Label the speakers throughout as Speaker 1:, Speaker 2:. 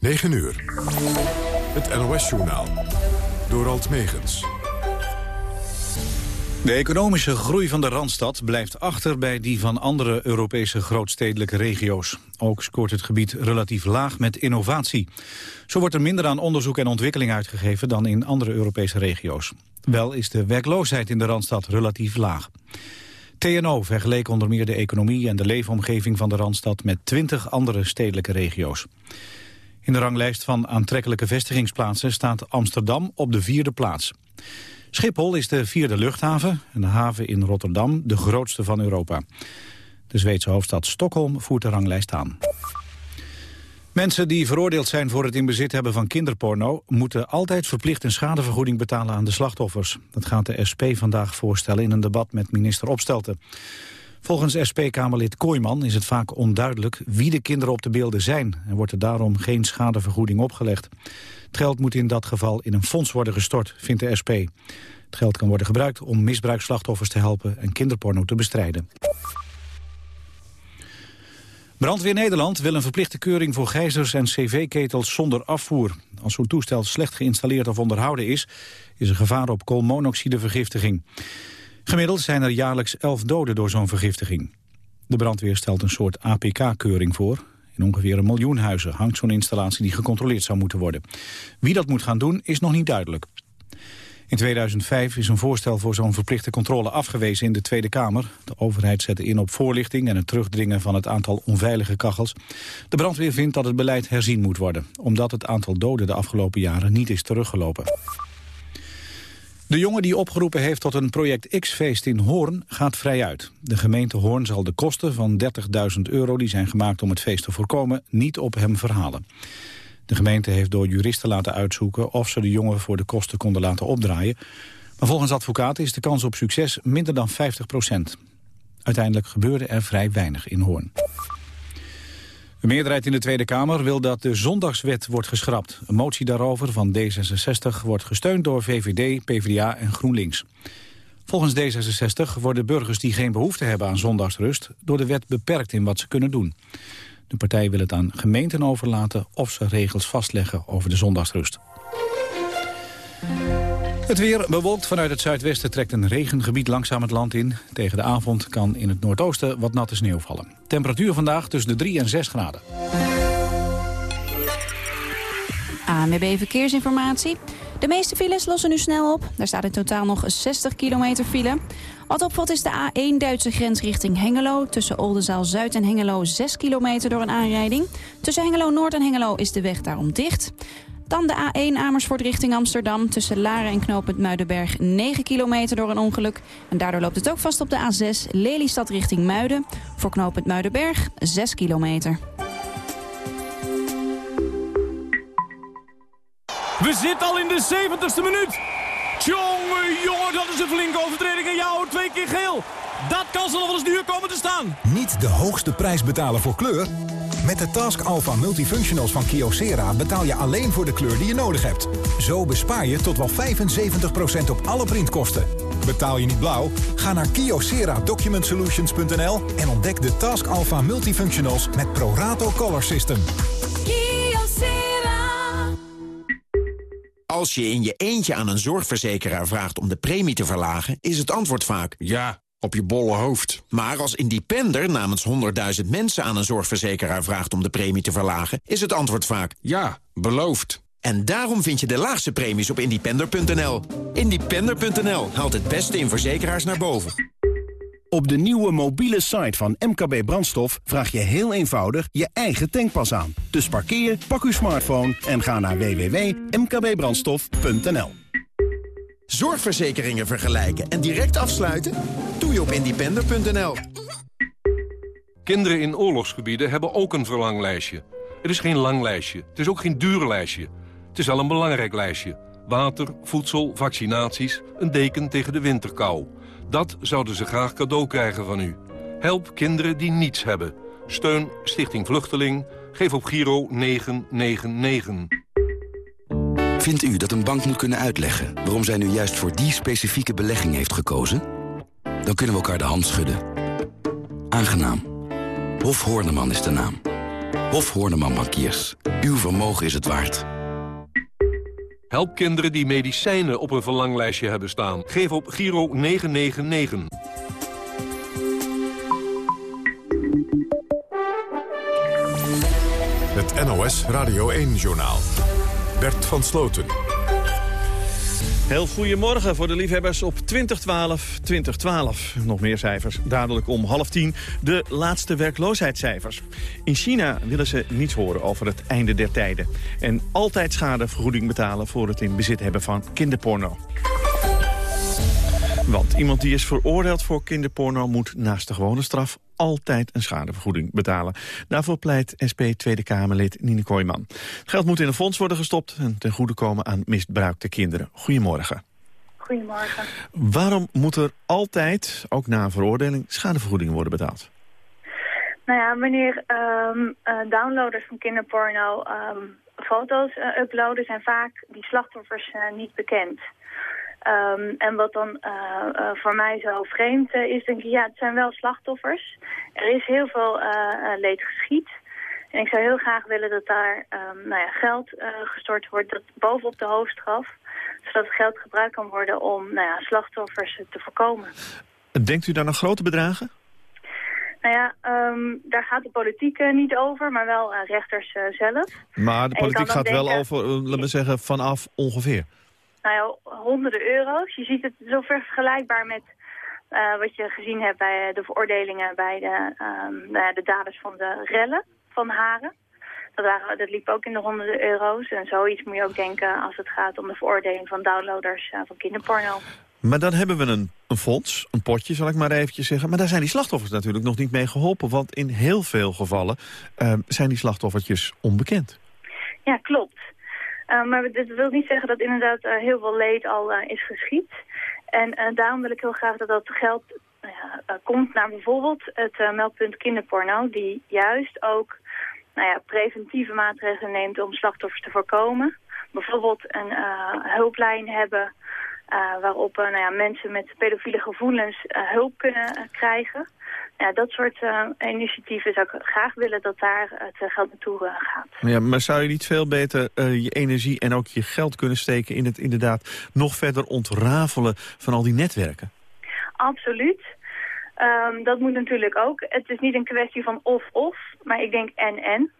Speaker 1: 9 uur. Het NOS-journaal. Door Alt Megens.
Speaker 2: De economische groei van de Randstad blijft achter bij die van andere Europese grootstedelijke regio's. Ook scoort het gebied relatief laag met innovatie. Zo wordt er minder aan onderzoek en ontwikkeling uitgegeven dan in andere Europese regio's. Wel is de werkloosheid in de Randstad relatief laag. TNO vergeleek onder meer de economie en de leefomgeving van de Randstad met 20 andere stedelijke regio's. In de ranglijst van aantrekkelijke vestigingsplaatsen staat Amsterdam op de vierde plaats. Schiphol is de vierde luchthaven en de haven in Rotterdam de grootste van Europa. De Zweedse hoofdstad Stockholm voert de ranglijst aan. Mensen die veroordeeld zijn voor het in bezit hebben van kinderporno... moeten altijd verplicht een schadevergoeding betalen aan de slachtoffers. Dat gaat de SP vandaag voorstellen in een debat met minister Opstelten. Volgens SP-Kamerlid Kooijman is het vaak onduidelijk wie de kinderen op de beelden zijn... en wordt er daarom geen schadevergoeding opgelegd. Het geld moet in dat geval in een fonds worden gestort, vindt de SP. Het geld kan worden gebruikt om misbruikslachtoffers te helpen en kinderporno te bestrijden. Brandweer Nederland wil een verplichte keuring voor gijzers en cv-ketels zonder afvoer. Als zo'n toestel slecht geïnstalleerd of onderhouden is, is er gevaar op koolmonoxidevergiftiging. Gemiddeld zijn er jaarlijks elf doden door zo'n vergiftiging. De brandweer stelt een soort APK-keuring voor. In ongeveer een miljoen huizen hangt zo'n installatie die gecontroleerd zou moeten worden. Wie dat moet gaan doen is nog niet duidelijk. In 2005 is een voorstel voor zo'n verplichte controle afgewezen in de Tweede Kamer. De overheid zette in op voorlichting en het terugdringen van het aantal onveilige kachels. De brandweer vindt dat het beleid herzien moet worden, omdat het aantal doden de afgelopen jaren niet is teruggelopen. De jongen die opgeroepen heeft tot een Project X-feest in Hoorn gaat vrij uit. De gemeente Hoorn zal de kosten van 30.000 euro die zijn gemaakt om het feest te voorkomen niet op hem verhalen. De gemeente heeft door juristen laten uitzoeken of ze de jongen voor de kosten konden laten opdraaien. Maar volgens advocaten is de kans op succes minder dan 50 procent. Uiteindelijk gebeurde er vrij weinig in Hoorn. De meerderheid in de Tweede Kamer wil dat de zondagswet wordt geschrapt. Een motie daarover van D66 wordt gesteund door VVD, PvdA en GroenLinks. Volgens D66 worden burgers die geen behoefte hebben aan zondagsrust... door de wet beperkt in wat ze kunnen doen. De partij wil het aan gemeenten overlaten of ze regels vastleggen over de zondagsrust. Het weer bewolkt vanuit het zuidwesten trekt een regengebied langzaam het land in. Tegen de avond kan in het noordoosten wat natte sneeuw vallen. Temperatuur vandaag tussen de 3 en 6 graden.
Speaker 3: ANWB Verkeersinformatie. De meeste files lossen nu snel op. Daar staat in totaal nog 60 kilometer file. Wat opvalt is de A1 Duitse grens richting Hengelo. Tussen Oldenzaal Zuid en Hengelo 6 kilometer door een aanrijding. Tussen Hengelo Noord en Hengelo is de weg daarom dicht. Dan de A1 Amersfoort richting Amsterdam. Tussen Laren en knooppunt Muidenberg 9 kilometer door een ongeluk. En daardoor loopt het ook vast op de A6 Lelystad richting Muiden. Voor knooppunt Muidenberg 6 kilometer.
Speaker 4: We zitten al in de 70ste minuut. Tjonge, jongen, dat is een flinke overtreding. En jou twee keer geel. Dat kan ze nog wel eens duur komen te staan.
Speaker 5: Niet de hoogste prijs betalen voor kleur? Met de Task Alpha Multifunctionals van Kyocera betaal je alleen voor de kleur die je nodig hebt. Zo bespaar je tot wel 75% op alle printkosten. Betaal je niet blauw? Ga naar kyocera-document-solutions.nl en ontdek de Task Alpha Multifunctionals met Prorato Color System.
Speaker 6: Als je in je eentje aan een zorgverzekeraar vraagt om de premie te verlagen... is het antwoord vaak...
Speaker 7: Ja, op je bolle hoofd.
Speaker 6: Maar als independer namens 100.000 mensen aan een zorgverzekeraar vraagt om de premie te verlagen... is het antwoord vaak...
Speaker 7: Ja, beloofd.
Speaker 6: En daarom vind je de laagste premies op independer.nl. Independer.nl haalt het beste in verzekeraars naar boven.
Speaker 8: Op de nieuwe mobiele site van MKB Brandstof vraag je heel eenvoudig je eigen tankpas aan. Dus parkeer, pak uw smartphone en ga naar www.mkbbrandstof.nl.
Speaker 6: Zorgverzekeringen vergelijken en direct afsluiten? Doe je op independer.nl.
Speaker 7: Kinderen in oorlogsgebieden hebben ook een verlanglijstje. Het is geen lang lijstje, het is ook geen duur lijstje. Het is wel een belangrijk lijstje. Water, voedsel, vaccinaties, een deken tegen de winterkou... Dat zouden ze graag cadeau krijgen van u. Help kinderen die niets hebben. Steun Stichting Vluchteling. Geef op Giro 999.
Speaker 9: Vindt u dat een bank moet kunnen uitleggen... waarom zij nu juist voor die specifieke belegging heeft gekozen? Dan kunnen we elkaar de hand schudden. Aangenaam. Hof Hoorneman is de naam. Hof Horneman Bankiers. Uw vermogen is het waard.
Speaker 7: Help kinderen die medicijnen op een verlanglijstje hebben staan. Geef op Giro 999.
Speaker 1: Het NOS Radio 1-journaal. Bert van Sloten.
Speaker 10: Heel goedemorgen voor de liefhebbers op 2012, 2012. Nog meer cijfers, dadelijk om half tien. De laatste werkloosheidscijfers. In China willen ze niets horen over het einde der tijden. En altijd schadevergoeding betalen voor het in bezit hebben van kinderporno. Want iemand die is veroordeeld voor kinderporno moet naast de gewone straf altijd een schadevergoeding betalen. Daarvoor pleit SP Tweede Kamerlid Nine Kooijman. Geld moet in een fonds worden gestopt en ten goede komen aan misbruikte kinderen. Goedemorgen.
Speaker 11: Goedemorgen.
Speaker 10: Waarom moet er altijd, ook na een veroordeling, schadevergoedingen worden betaald?
Speaker 11: Nou ja, wanneer um, downloaders van kinderporno um, foto's uh, uploaden... zijn vaak die slachtoffers uh, niet bekend. Um, en wat dan uh, uh, voor mij zo vreemd uh, is, denk ik, ja, het zijn wel slachtoffers. Er is heel veel leed geschied. En ik zou heel graag willen dat daar um, nou ja, geld gestort wordt, dat bovenop de hoofdstraf. Zodat het geld gebruikt kan worden om nou ja, slachtoffers te voorkomen.
Speaker 10: Denkt u dan aan grote bedragen?
Speaker 11: Nou ja, um, daar gaat de politiek uh, niet over, maar wel uh, rechters uh, zelf.
Speaker 10: Maar de politiek gaat denken, wel over, laten we zeggen, vanaf ongeveer
Speaker 11: nou ja, honderden euro's. Je ziet het zover vergelijkbaar met uh, wat je gezien hebt bij de veroordelingen bij de, um, de daders van de rellen van Haren. Dat, waren, dat liep ook in de honderden euro's. En zoiets moet je ook denken als het gaat om de veroordeling van downloaders uh, van kinderporno.
Speaker 10: Maar dan hebben we een, een fonds, een potje zal ik maar eventjes zeggen. Maar daar zijn die slachtoffers natuurlijk nog niet mee geholpen. Want in heel veel gevallen uh, zijn die slachtoffertjes onbekend.
Speaker 11: Ja, klopt. Uh, maar dit wil niet zeggen dat inderdaad uh, heel veel leed al uh, is geschied. En daarom wil ik heel graag dat dat geld komt naar bijvoorbeeld het meldpunt kinderporno... die juist ook nou ja, preventieve maatregelen neemt om slachtoffers te voorkomen. Bijvoorbeeld een hulplijn hebben waarop nou ja, mensen met pedofiele gevoelens hulp kunnen krijgen ja, dat soort uh, initiatieven zou ik graag willen dat daar het uh, geld naartoe uh, gaat.
Speaker 10: Ja, maar zou je niet veel beter je energie en ook je geld kunnen steken in het inderdaad nog verder ontrafelen van al die netwerken?
Speaker 11: Absoluut. Um, dat moet natuurlijk ook. Het is niet een kwestie van of-of, maar ik denk en-en.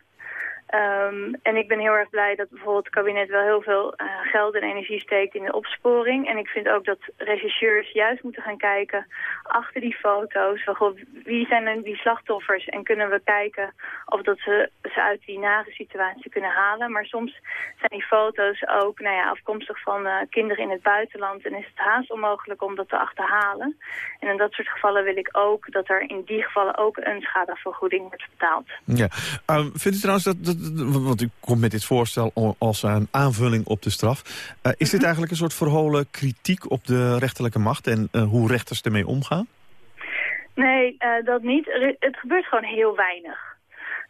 Speaker 11: Um, en ik ben heel erg blij dat bijvoorbeeld het kabinet wel heel veel uh, geld en energie steekt in de opsporing. En ik vind ook dat regisseurs juist moeten gaan kijken achter die foto's. Van, wie zijn die slachtoffers? En kunnen we kijken of dat ze ze uit die nare situatie kunnen halen. Maar soms zijn die foto's ook nou ja, afkomstig van uh, kinderen in het buitenland. En is het haast onmogelijk om dat te achterhalen. En in dat soort gevallen wil ik ook dat er in die gevallen ook een schadevergoeding wordt betaald.
Speaker 10: Ja. Um, vindt u trouwens dat want u komt met dit voorstel als een aanvulling op de straf. Uh, is dit mhm. eigenlijk een soort verholen kritiek op de rechterlijke macht en uh, hoe rechters ermee omgaan?
Speaker 11: Nee, uh, dat niet. Het gebeurt gewoon heel weinig.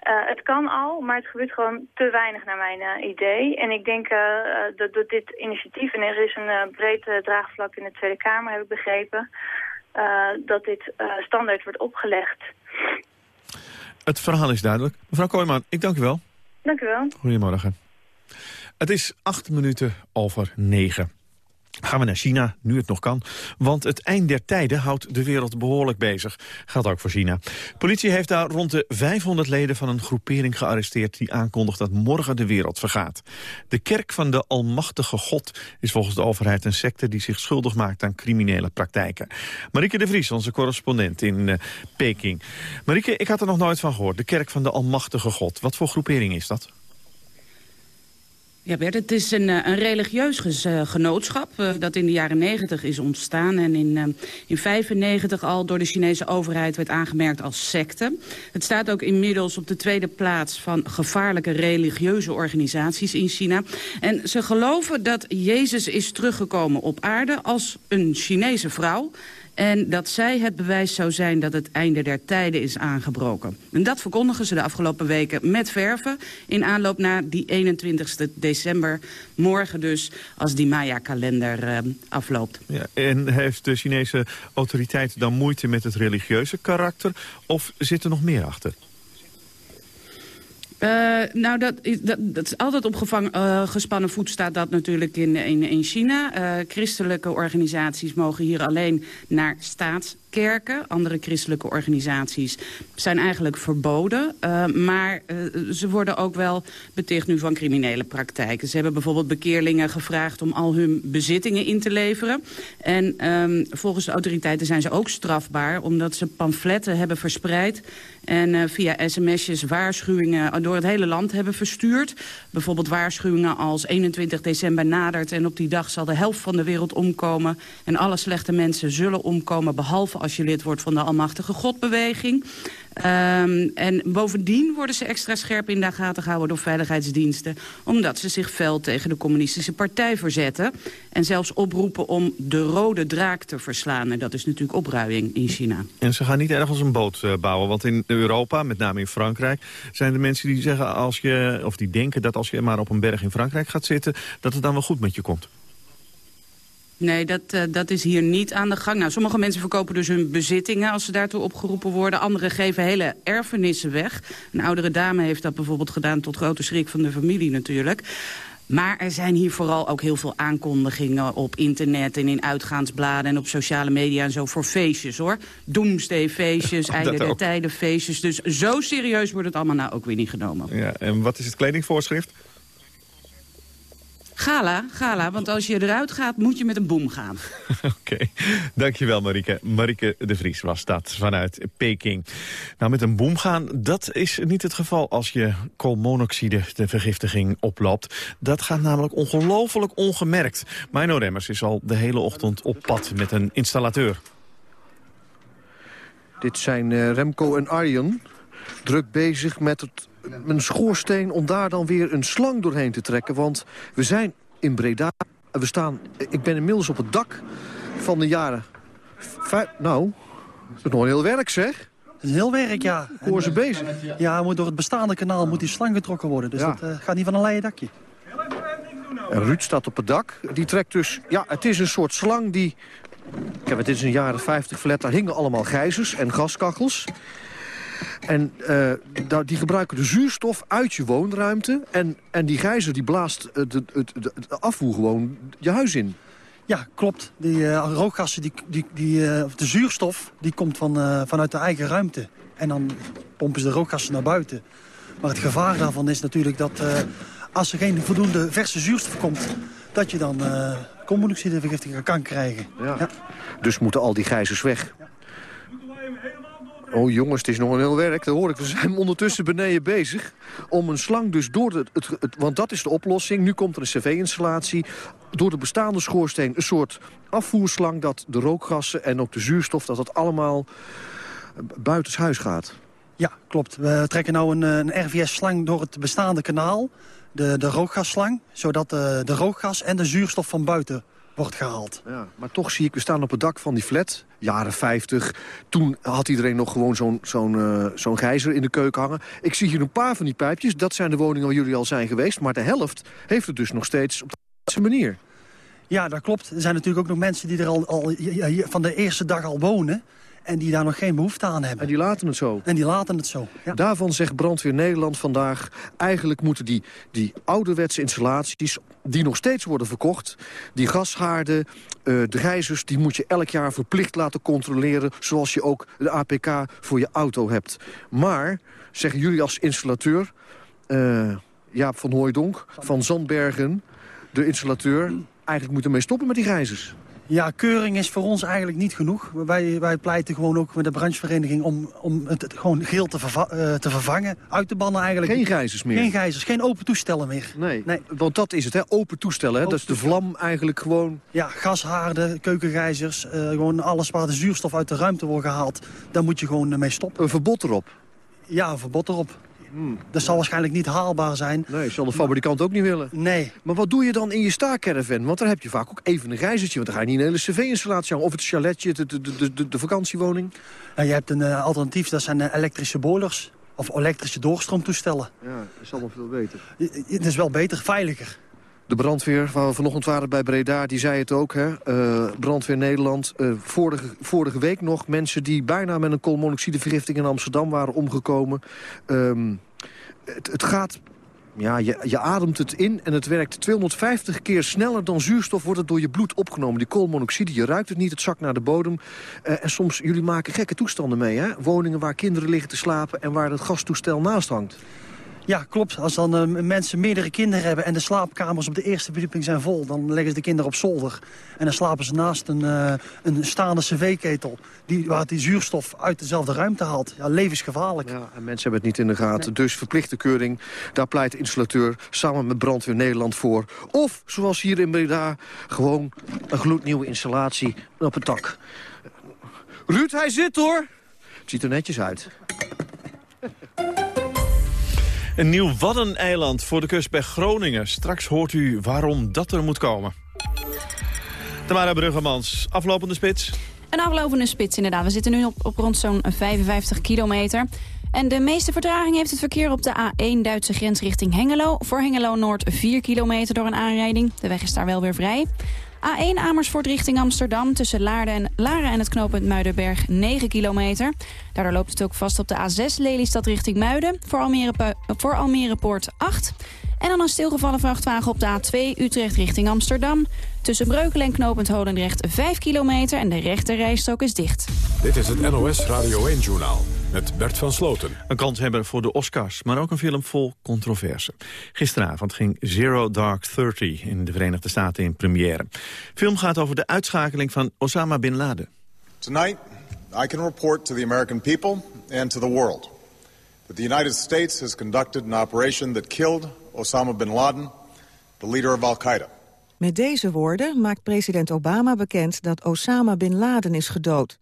Speaker 11: Het kan al, maar het gebeurt gewoon te weinig naar mijn idee. En ik denk dat door dit initiatief, en er is een breed draagvlak in de Tweede Kamer, heb ik begrepen, dat dit standaard wordt opgelegd.
Speaker 10: Het verhaal is duidelijk. Mevrouw Kooijman, ik dank u wel.
Speaker 11: Dank u wel.
Speaker 10: Goedemorgen. Het is acht minuten over negen. Gaan we naar China, nu het nog kan. Want het eind der tijden houdt de wereld behoorlijk bezig. Gaat ook voor China. Politie heeft daar rond de 500 leden van een groepering gearresteerd... die aankondigt dat morgen de wereld vergaat. De kerk van de Almachtige God is volgens de overheid een secte... die zich schuldig maakt aan criminele praktijken. Marieke de Vries, onze correspondent in uh, Peking. Marieke, ik had er nog nooit van gehoord. De kerk van de Almachtige God. Wat voor groepering is dat?
Speaker 12: Ja, Bert, het is een, eh, een religieus eh, genootschap uh, dat in de jaren 90 is ontstaan... en in 1995 uh, al door de Chinese overheid werd aangemerkt als secte. Het staat ook inmiddels op de tweede plaats van gevaarlijke religieuze organisaties in China. En ze geloven dat Jezus is teruggekomen op aarde als een Chinese vrouw... En dat zij het bewijs zou zijn dat het einde der tijden is aangebroken. En dat verkondigen ze de afgelopen weken met verven... in aanloop naar die 21 december, morgen dus, als die Maya-kalender uh, afloopt.
Speaker 10: Ja, en heeft de Chinese autoriteit dan moeite met het religieuze karakter... of zit er nog meer achter?
Speaker 12: Uh, nou, dat, dat, dat, is altijd op uh, gespannen voet staat dat natuurlijk in, in, in China. Uh, christelijke organisaties mogen hier alleen naar staats kerken, andere christelijke organisaties, zijn eigenlijk verboden. Uh, maar uh, ze worden ook wel beticht nu van criminele praktijken. Ze hebben bijvoorbeeld bekeerlingen gevraagd om al hun bezittingen in te leveren. En um, volgens de autoriteiten zijn ze ook strafbaar... omdat ze pamfletten hebben verspreid en uh, via sms'jes waarschuwingen door het hele land hebben verstuurd. Bijvoorbeeld waarschuwingen als 21 december nadert... en op die dag zal de helft van de wereld omkomen... en alle slechte mensen zullen omkomen... behalve als je lid wordt van de Almachtige Godbeweging. Um, en bovendien worden ze extra scherp in de gaten gehouden door veiligheidsdiensten... omdat ze zich fel tegen de communistische partij verzetten... en zelfs oproepen om de rode draak te verslaan. En dat is natuurlijk opruiing in China.
Speaker 10: En ze gaan niet ergens een boot uh, bouwen, want in Europa, met name in Frankrijk... zijn er mensen die zeggen, als je, of die denken dat als je maar op een berg in Frankrijk gaat zitten... dat het dan wel goed met je komt.
Speaker 12: Nee, dat, uh, dat is hier niet aan de gang. Nou, sommige mensen verkopen dus hun bezittingen als ze daartoe opgeroepen worden. Anderen geven hele erfenissen weg. Een oudere dame heeft dat bijvoorbeeld gedaan tot grote schrik van de familie natuurlijk. Maar er zijn hier vooral ook heel veel aankondigingen op internet en in uitgaansbladen en op sociale media en zo voor feestjes hoor. Doomsday-feestjes, einde der tijden feestjes. Dus zo serieus wordt het allemaal nou ook weer niet genomen.
Speaker 10: Ja, en wat is het kledingvoorschrift?
Speaker 12: Gala, gala, want als je eruit gaat, moet je met een boom gaan.
Speaker 10: Oké, okay. dankjewel Marike. Marike de Vries was dat vanuit Peking. Nou, met een boom gaan, dat is niet het geval als je koolmonoxide de vergiftiging oploopt. Dat gaat namelijk ongelooflijk ongemerkt. Mino Remmers is al de hele ochtend op pad met een installateur.
Speaker 13: Dit zijn uh, Remco en Arjen, druk bezig met het een schoorsteen om daar dan weer een slang doorheen te trekken. Want we zijn in Breda. We staan, ik ben inmiddels op het dak van de jaren... Vijf, nou, dat is nog een heel werk zeg.
Speaker 14: Het is een heel werk, ja.
Speaker 13: Hoe ze bezig?
Speaker 14: Ja, moet door het bestaande kanaal moet die slang getrokken worden. Dus ja. dat uh, gaat niet van een leien dakje.
Speaker 13: En Ruud staat op het dak. Die trekt dus... Ja, het is een soort slang die... Kijk, het is een jaren 50 flat. Daar hingen allemaal gijzers en gaskachels. En uh, die gebruiken de zuurstof uit je woonruimte. En, en die gijzer die blaast het, het, het, het afvoer gewoon je huis in.
Speaker 14: Ja, klopt. Die uh, rookgassen, die, die, die, uh, de zuurstof, die komt van, uh, vanuit de eigen ruimte. En dan pompen ze de rookgassen naar buiten. Maar het gevaar daarvan is natuurlijk dat als er geen voldoende verse zuurstof komt... dat je dan koolmonoxidevergiftiging kan krijgen.
Speaker 13: Ja. ja. Dus moeten al die gijzers weg. Oh jongens, het is nog een heel werk. Dat hoor ik. We zijn ondertussen beneden bezig om een slang dus door het, het, het want dat is de oplossing. Nu komt er een cv-installatie. Door de bestaande schoorsteen een soort afvoerslang... dat de rookgassen en ook de zuurstof, dat dat allemaal buitenshuis gaat.
Speaker 14: Ja, klopt. We trekken nu een, een RVS-slang door het bestaande kanaal. De, de rookgasslang, zodat de, de rookgas en de zuurstof van buiten wordt gehaald.
Speaker 13: Ja, maar toch zie ik, we staan op het dak van die flat, jaren 50. Toen had iedereen nog gewoon zo'n zo'n uh, zo'n gijzer in de keuken hangen. Ik zie hier een paar van die pijpjes. Dat zijn de woningen waar jullie al zijn geweest. Maar de helft heeft het dus nog steeds op deze manier.
Speaker 14: Ja, dat klopt. Er zijn natuurlijk ook nog mensen die er al, al van de eerste dag al wonen. En die daar nog geen behoefte aan hebben.
Speaker 13: En die laten het zo.
Speaker 14: En die laten het zo, ja.
Speaker 13: Daarvan zegt Brandweer Nederland vandaag... eigenlijk moeten die, die ouderwetse installaties die nog steeds worden verkocht... die gashaarden, uh, de gijzers, die moet je elk jaar verplicht laten controleren... zoals je ook de APK voor je auto hebt. Maar, zeggen jullie als installateur... Uh, Jaap van Hooijdonk van Zandbergen, de installateur... eigenlijk moeten mee stoppen met die gijzers.
Speaker 14: Ja, keuring is voor ons eigenlijk niet genoeg. Wij, wij pleiten gewoon ook met de branchevereniging om, om het, het gewoon geel te, verva uh, te, vervangen. Uit te bannen eigenlijk.
Speaker 13: Geen gijzers meer?
Speaker 14: Geen gijzers, geen open toestellen meer.
Speaker 13: Nee, nee. want dat is het, hè? open toestellen. Hè? Open dat is de vlam eigenlijk gewoon...
Speaker 14: Ja, gashaarden, keukengijzers, uh, gewoon alles waar de zuurstof uit de ruimte wordt gehaald. Daar moet je gewoon mee stoppen.
Speaker 13: Een verbod erop?
Speaker 14: Ja, een verbod erop. Hmm. Dat zal waarschijnlijk niet haalbaar zijn.
Speaker 13: Nee, zal de fabrikant ook niet willen.
Speaker 14: Nee.
Speaker 13: Maar wat doe je dan in je staakcaravan? Want daar heb je vaak ook even een gijzertje. Want dan ga je niet een hele cv-installatie. Of het chaletje, de, de, de, de, vakantiewoning.
Speaker 14: Nou, je hebt een uh, alternatief, dat zijn uh, elektrische boilers. Of elektrische doorstroomtoestellen.
Speaker 13: Ja, dat is allemaal veel beter.
Speaker 14: Het is wel beter, veiliger.
Speaker 13: De brandweer, waar we vanochtend waren bij Breda, die zei het ook. Hè? Uh, brandweer Nederland, uh, vorige, vorige week nog mensen die bijna met een koolmonoxidevergiftiging in Amsterdam waren omgekomen. Um, Het, het gaat ja, je, je ademt het in en het werkt 250 keer sneller dan zuurstof wordt het door je bloed opgenomen. Die koolmonoxide, je ruikt het niet, het zakt naar de bodem. Uh, en soms, jullie maken gekke toestanden mee, hè? Woningen waar kinderen liggen te slapen en waar het gastoestel naast hangt.
Speaker 14: Ja, klopt. Als dan uh, mensen meerdere kinderen hebben en de slaapkamers op de eerste verdieping zijn vol... dan leggen ze de kinderen op zolder. En dan slapen ze naast een, uh, een staande cv-ketel... Die, waar die zuurstof uit dezelfde ruimte haalt. Ja, levensgevaarlijk.
Speaker 13: Ja, en mensen hebben het niet in de gaten. Dus verplichte keuring, daar pleit de installateur samen met Brandweer Nederland voor. Of, zoals hier in Breda, gewoon een gloednieuwe installatie op een tak. Ruud, hij zit hoor! Het ziet er netjes uit.
Speaker 10: Een nieuw Waddeneiland voor de kust bij Groningen. Straks hoort u waarom dat er moet komen. Tamara Bruggemans, aflopende spits.
Speaker 3: Een aflopende spits inderdaad. We zitten nu op, op rond zo'n 55 kilometer. En de meeste vertraging heeft het verkeer op de A1 Duitse grens richting Hengelo. Voor Hengelo Noord 4 kilometer door een aanrijding. De weg is daar wel weer vrij. A1 Amersfoort richting Amsterdam tussen Laren en, Laren en het knooppunt Muidenberg 9 kilometer. Daardoor loopt het ook vast op de A6 Lelystad richting Muiden voor, Almere, voor Almere Poort 8. En dan een stilgevallen vrachtwagen op de A2 Utrecht richting Amsterdam. Tussen Breukelen en knooppunt Holendrecht 5 kilometer en de rechterrijstrook is dicht.
Speaker 1: Dit is het NOS Radio 1-journaal met Bert van Sloten.
Speaker 10: Een kans hebben voor de Oscars, maar ook een film vol controverse. Gisteravond ging Zero Dark Thirty in de Verenigde Staten in première. De film gaat over de uitschakeling van Osama Bin Laden.
Speaker 15: Tonight, I can report to the American people and to the world... that the United States has conducted an operation that killed Osama Bin Laden, the leader of Al-Qaeda.
Speaker 16: Met deze woorden maakt president Obama bekend dat Osama Bin Laden is gedood.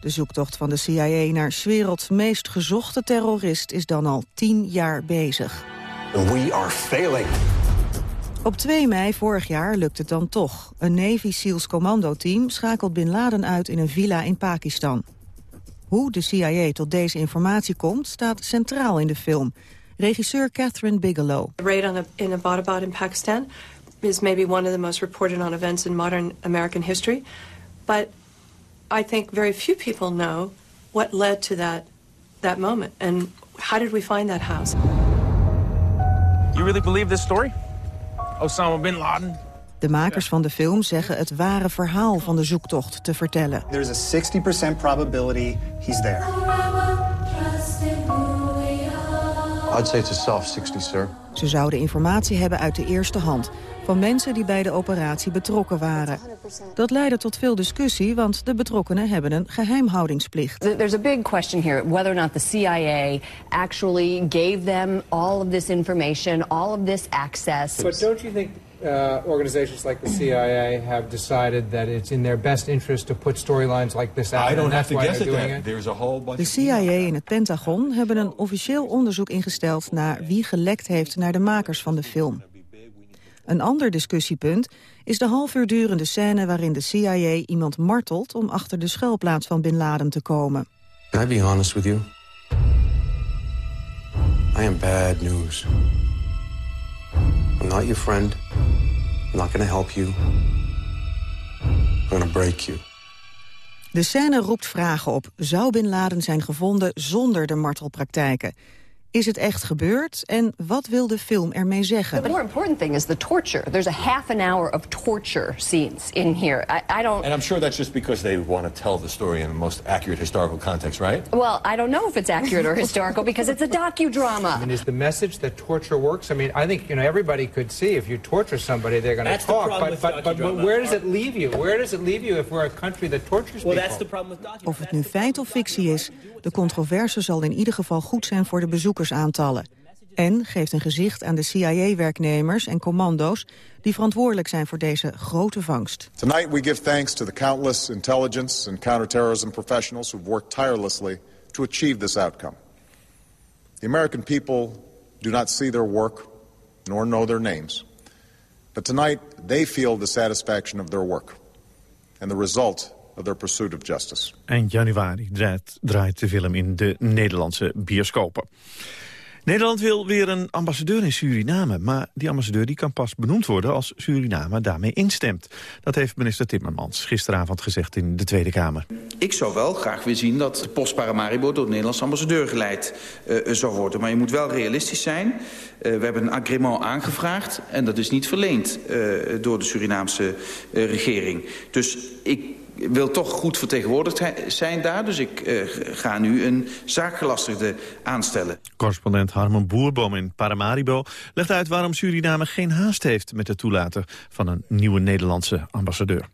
Speaker 16: De zoektocht van de CIA naar 's werelds meest gezochte terrorist is dan al tien jaar bezig.
Speaker 17: We are failing.
Speaker 16: Op 2 mei vorig jaar lukt het dan toch. Een Navy SEALs commandoteam schakelt Bin Laden uit in een villa in Pakistan. Hoe de CIA tot deze informatie komt, staat centraal in de film. Regisseur Catherine Bigelow.
Speaker 18: The raid on a, in Abbottabad in Pakistan is maybe one of the most reported on events in modern American history. But I think very few people know what led to that that moment and how did we find that house.
Speaker 4: You really believe this story? Osama bin Laden?
Speaker 16: De makers van de film zeggen het ware verhaal van de zoektocht te vertellen.
Speaker 17: There's a 60% probability he's there.
Speaker 19: I'd say it's a soft 60, sir.
Speaker 16: Ze zouden informatie hebben uit de eerste hand van mensen die bij de operatie betrokken waren. Dat leidde tot veel discussie, want de betrokkenen hebben een geheimhoudingsplicht.
Speaker 20: There's a big question here whether or not the CIA actually gave them all of this information, all of this access.
Speaker 21: But don't you think uh, organizations like the CIA have decided that it's in their best interest to put storylines like this out.
Speaker 19: I don't have to guess at that. There's a whole bunch
Speaker 16: de CIA en het Pentagon hebben een officieel onderzoek ingesteld naar wie gelekt heeft naar de makers van de film. Een ander discussiepunt is de half uur durende scène waarin de CIA iemand martelt om achter de schuilplaats van Bin Laden te komen.
Speaker 19: Can I be honest with you? I am bad news. I'm not your friend. I'm not to help you. I'm to break you.
Speaker 16: De scène roept vragen op. Zou Bin Laden zijn gevonden zonder de martelpraktijken? Is het echt gebeurd en wat wil de film ermee zeggen?
Speaker 20: The more important thing is the torture. There's a half an hour of torture scenes in here. I, I don't.
Speaker 19: And I'm sure that's just because they want to tell the story in the most accurate historical context, right?
Speaker 20: Well, I don't know if it's accurate or historical because it's a docudrama.
Speaker 21: I mean, is the message that torture works? I mean, I think you know everybody could see if you torture somebody, they're going to talk. But, but, but, but where does it leave you? Where does it leave you if we're a country that tortures
Speaker 17: well,
Speaker 21: people?
Speaker 17: That's the problem with.
Speaker 16: Of het nu feit of fictie is, de controverse zal in ieder geval goed zijn voor de bezoekersaantallen. En geeft een gezicht aan de CIA-werknemers en commando's die verantwoordelijk zijn voor deze grote vangst.
Speaker 15: Tonight we give thanks to the countless intelligence and counterterrorism professionals who've worked tirelessly to achieve this outcome. The American people do not see their work nor know their names. But tonight they feel the satisfaction of their work and the result their pursuit of justice.
Speaker 10: Eind januari draait, draait de film in de Nederlandse bioscopen. Nederland wil weer een ambassadeur in Suriname. Maar die ambassadeur die kan pas benoemd worden als Suriname daarmee instemt. Dat heeft minister Timmermans gisteravond gezegd in de Tweede Kamer.
Speaker 22: Ik zou wel graag weer zien dat de post Paramaribo door de Nederlandse ambassadeur geleid uh, zou worden. Maar je moet wel realistisch zijn. Uh, we hebben een agreement aangevraagd en dat is niet verleend uh, door de Surinaamse regering. Dus ik wil toch goed vertegenwoordigd zijn daar. Dus ik uh, ga nu een zaakgelastigde aanstellen.
Speaker 10: Correspondent Harmen Boerboom in Paramaribo legt uit waarom Suriname geen haast heeft met het toelaten van een nieuwe Nederlandse ambassadeur.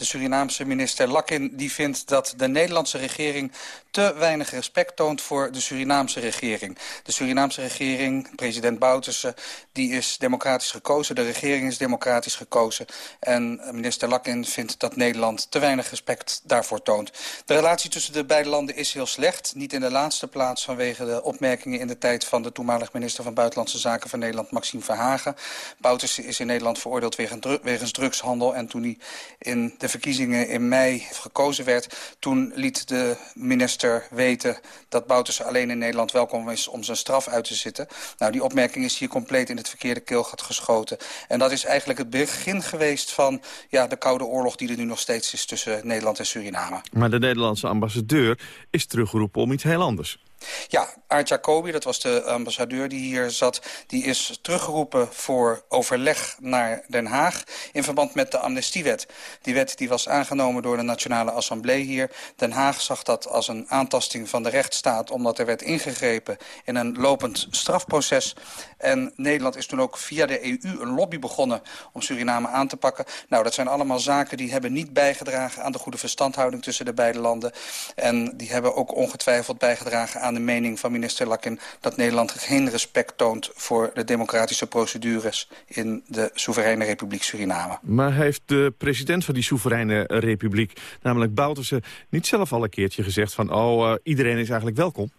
Speaker 23: De Surinaamse minister Lakin die vindt dat de Nederlandse regering te weinig respect toont voor de Surinaamse regering. De Surinaamse regering, president Bouterse, die is democratisch gekozen. De regering is democratisch gekozen. En minister Lakin vindt dat Nederland te weinig respect daarvoor toont. De relatie tussen de beide landen is heel slecht. Niet in de laatste plaats vanwege de opmerkingen in de tijd van de toenmalig minister van Buitenlandse Zaken van Nederland, Maxime Verhagen. Bouterse is in Nederland veroordeeld wegens drugshandel. En toen hij in de verkiezingen in mei gekozen werd... toen liet de minister weten dat Bouterse alleen in Nederland welkom is... om zijn straf uit te zitten. Nou, die opmerking is hier compleet in het verkeerde keelgat geschoten. En dat is eigenlijk het begin geweest van ja, de Koude Oorlog... die er nu nog steeds is tussen Nederland en Suriname.
Speaker 10: Maar de Nederlandse ambassadeur is teruggeroepen om iets heel anders.
Speaker 23: Ja, Art Jacobi, dat was de ambassadeur die hier zat... die is teruggeroepen voor overleg naar Den Haag... in verband met de amnestiewet. Die wet die was aangenomen door de Nationale Assemblée hier. Den Haag zag dat als een aantasting van de rechtsstaat... omdat er werd ingegrepen in een lopend strafproces. En Nederland is toen ook via de EU een lobby begonnen... om Suriname aan te pakken. Nou, dat zijn allemaal zaken die hebben niet bijgedragen... aan de goede verstandhouding tussen de beide landen. En die hebben ook ongetwijfeld bijgedragen aan aan de mening van minister Lakin... dat Nederland geen respect toont voor de democratische procedures... in de soevereine republiek Suriname.
Speaker 10: Maar heeft de president van die soevereine republiek, namelijk Bouterse... niet zelf al een keertje gezegd van... oh, uh, iedereen is eigenlijk welkom?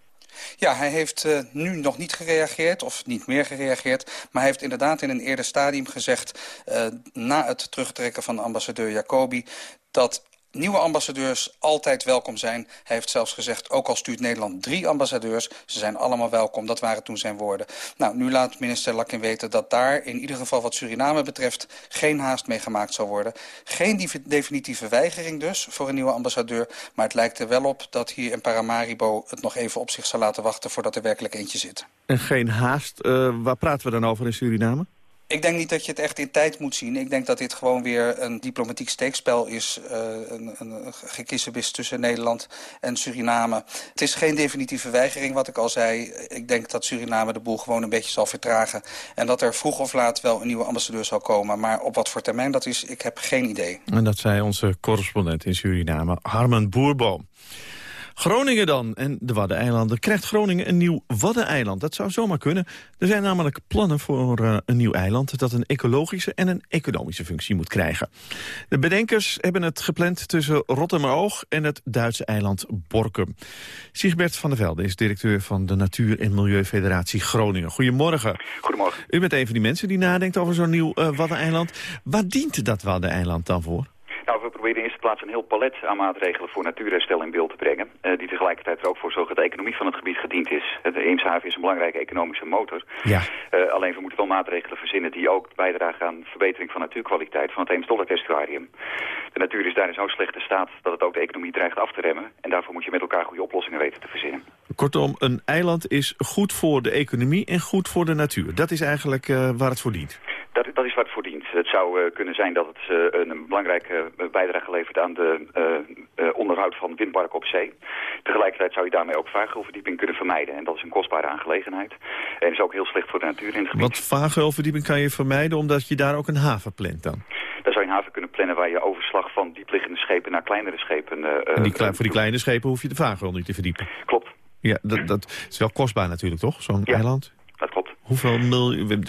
Speaker 23: Ja, hij heeft uh, nu nog niet gereageerd, of niet meer gereageerd... maar hij heeft inderdaad in een eerder stadium gezegd... Uh, na het terugtrekken van ambassadeur Jacobi... dat nieuwe ambassadeurs altijd welkom zijn. Hij heeft zelfs gezegd, ook al stuurt Nederland drie ambassadeurs... ze zijn allemaal welkom, dat waren toen zijn woorden. Nou, nu laat minister Lakin weten dat daar, in ieder geval wat Suriname betreft... geen haast mee gemaakt zal worden. Geen definitieve weigering dus voor een nieuwe ambassadeur... maar het lijkt er wel op dat hier in Paramaribo het nog even op zich zal laten wachten... voordat er werkelijk eentje zit.
Speaker 10: En geen haast, uh, waar praten we dan over in Suriname?
Speaker 23: Ik denk niet dat je het echt in tijd moet zien. Ik denk dat dit gewoon weer een diplomatiek steekspel is. Uh, een, een tussen Nederland en Suriname. Het is geen definitieve weigering, wat ik al zei. Ik denk dat Suriname de boel gewoon een beetje zal vertragen. En dat er vroeg of laat wel een nieuwe ambassadeur zal komen. Maar op wat voor termijn dat is, ik heb geen idee.
Speaker 10: En dat zei onze correspondent in Suriname, Harmen Boerboom. Groningen dan en de Waddeneilanden. Krijgt Groningen een nieuw Waddeneiland? Dat zou zomaar kunnen. Er zijn namelijk plannen voor uh, een nieuw eiland... dat een ecologische en een economische functie moet krijgen. De bedenkers hebben het gepland tussen Rottermeroog... en het Duitse eiland Borkum. Siegbert van der Velde is directeur van de Natuur- en Milieufederatie Groningen. Goedemorgen.
Speaker 24: Goedemorgen.
Speaker 10: U bent een van die mensen die nadenkt over zo'n nieuw uh, Waddeneiland. Waar dient dat Waddeneiland dan voor?
Speaker 24: We proberen in eerste plaats een heel palet aan maatregelen voor natuurherstel in beeld te brengen. Uh, die tegelijkertijd er ook voor zorgen dat de economie van het gebied gediend is. De Eemshaven is een belangrijke economische motor.
Speaker 10: Ja.
Speaker 24: Uh, alleen we moeten wel maatregelen verzinnen die ook bijdragen aan verbetering van natuurkwaliteit van het Eemstollerk-estuarium. De natuur is daar in zo'n slechte staat dat het ook de economie dreigt af te remmen. En daarvoor moet je met elkaar goede oplossingen weten te verzinnen.
Speaker 10: Kortom, een eiland is goed voor de economie en goed voor de natuur. Dat is eigenlijk uh, waar het voor dient.
Speaker 24: Dat, dat is waar het voor dient. Het zou uh, kunnen zijn dat het uh, een belangrijke bijdrage levert aan de uh, onderhoud van windparken op zee. Tegelijkertijd zou je daarmee ook vaargeulverdieping kunnen vermijden. En dat is een kostbare aangelegenheid. En is ook heel slecht voor de natuur in het gebied.
Speaker 10: Wat vaargeulverdieping kan je vermijden omdat je daar ook een haven plant dan?
Speaker 24: Daar zou je een haven kunnen plannen waar je overslag van diepliggende schepen naar kleinere schepen...
Speaker 10: en die, voor die kleine schepen hoef je de vaargeul niet te verdiepen?
Speaker 24: Klopt.
Speaker 10: Ja, dat, dat is wel kostbaar natuurlijk, toch? Zo'n
Speaker 24: ja,
Speaker 10: eiland?
Speaker 24: dat klopt.
Speaker 10: Hoeveel miljoen...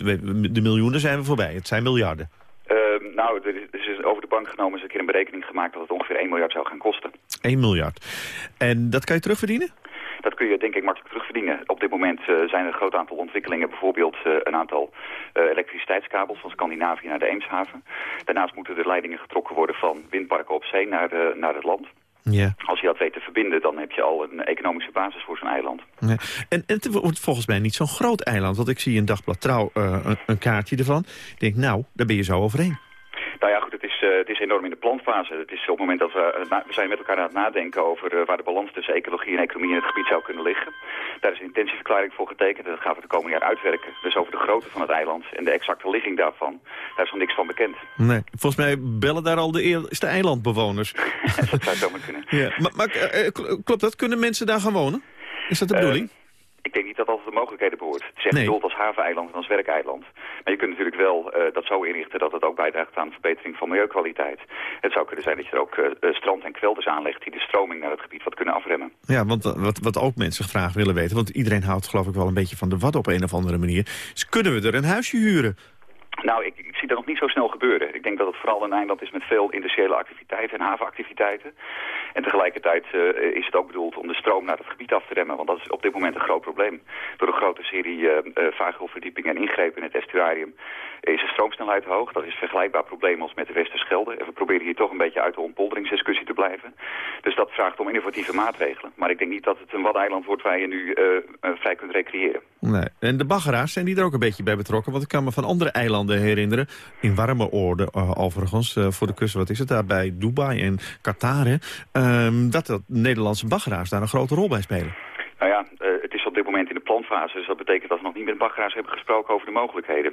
Speaker 10: De miljoenen zijn we voorbij. Het zijn miljarden.
Speaker 24: Uh, nou, er is over de bank genomen is een keer een berekening gemaakt dat het ongeveer 1 miljard zou gaan kosten.
Speaker 10: 1 miljard. En dat kan je terugverdienen?
Speaker 24: Dat kun je denk ik makkelijk terugverdienen. Op dit moment uh, zijn er een groot aantal ontwikkelingen. Bijvoorbeeld uh, een aantal uh, elektriciteitskabels van Scandinavië naar de Eemshaven. Daarnaast moeten de leidingen getrokken worden van windparken op zee naar, naar het land.
Speaker 10: Ja.
Speaker 24: Als je dat weet te verbinden, dan heb je al een economische basis voor zo'n eiland.
Speaker 10: Ja. En, en het wordt volgens mij niet zo'n groot eiland. Want ik zie in Dagblad Trouw uh, een, een, kaartje ervan. Ik denk, nou, daar ben je zo overheen.
Speaker 24: Nou ja, goed, het is, uh, het is enorm in de plantfase. Het is op het moment dat we, uh, we zijn met elkaar aan het nadenken over uh, waar de balans tussen ecologie en economie in het gebied zou kunnen liggen. Daar is een intentieverklaring voor getekend en dat gaan we de komende jaar uitwerken. Dus over de grootte van het eiland en de exacte ligging daarvan, daar is nog niks van bekend.
Speaker 10: Nee, volgens mij bellen daar al de eerste eilandbewoners.
Speaker 24: dat zou zomaar kunnen.
Speaker 10: Ja, maar, maar klopt dat? Kunnen mensen daar gaan wonen? Is dat de bedoeling?
Speaker 24: Ik denk niet dat dat tot de mogelijkheden behoort. Het is echt
Speaker 10: Nee.
Speaker 24: bedoeld als haveneiland en als werkeiland. Maar je kunt natuurlijk wel eh, dat zo inrichten dat het ook bijdraagt aan verbetering van milieukwaliteit. Het zou kunnen zijn dat je er ook eh, eh, strand- en kwelders aanlegt die de stroming naar het gebied wat kunnen afremmen.
Speaker 10: Ja, want wat, wat ook mensen graag willen weten... want iedereen houdt geloof ik wel een beetje van de wat op een of andere manier... is kunnen we er een huisje huren?
Speaker 24: Nou, ik, ik zie dat nog niet zo snel gebeuren. Ik denk dat het vooral een eiland is met veel industriële activiteiten en havenactiviteiten. En tegelijkertijd uh, is het ook bedoeld om de stroom naar het gebied af te remmen. Want dat is op dit moment een groot probleem. Door een grote serie uh, en ingrepen in het estuarium is de stroomsnelheid hoog. Dat is een vergelijkbaar probleem als met de Westerschelde. En we proberen hier toch een beetje uit de ontpolderingsdiscussie te blijven. Dus dat vraagt om innovatieve maatregelen. Maar ik denk niet dat het een waddeneiland wordt waar je nu vrij kunt recreëren.
Speaker 10: Nee. En de baggeraars zijn die er ook een beetje bij betrokken? Want ik kan me van andere eilanden herinneren, in warme orde uh, overigens, uh, voor de kust, wat is het daar, bij Dubai en Qatar, hè, um, dat de Nederlandse baggeraars daar een grote rol bij spelen.
Speaker 24: Nou ja, het is op dit moment in de planfase, dus dat betekent dat we nog niet met baggeraars hebben gesproken over de mogelijkheden.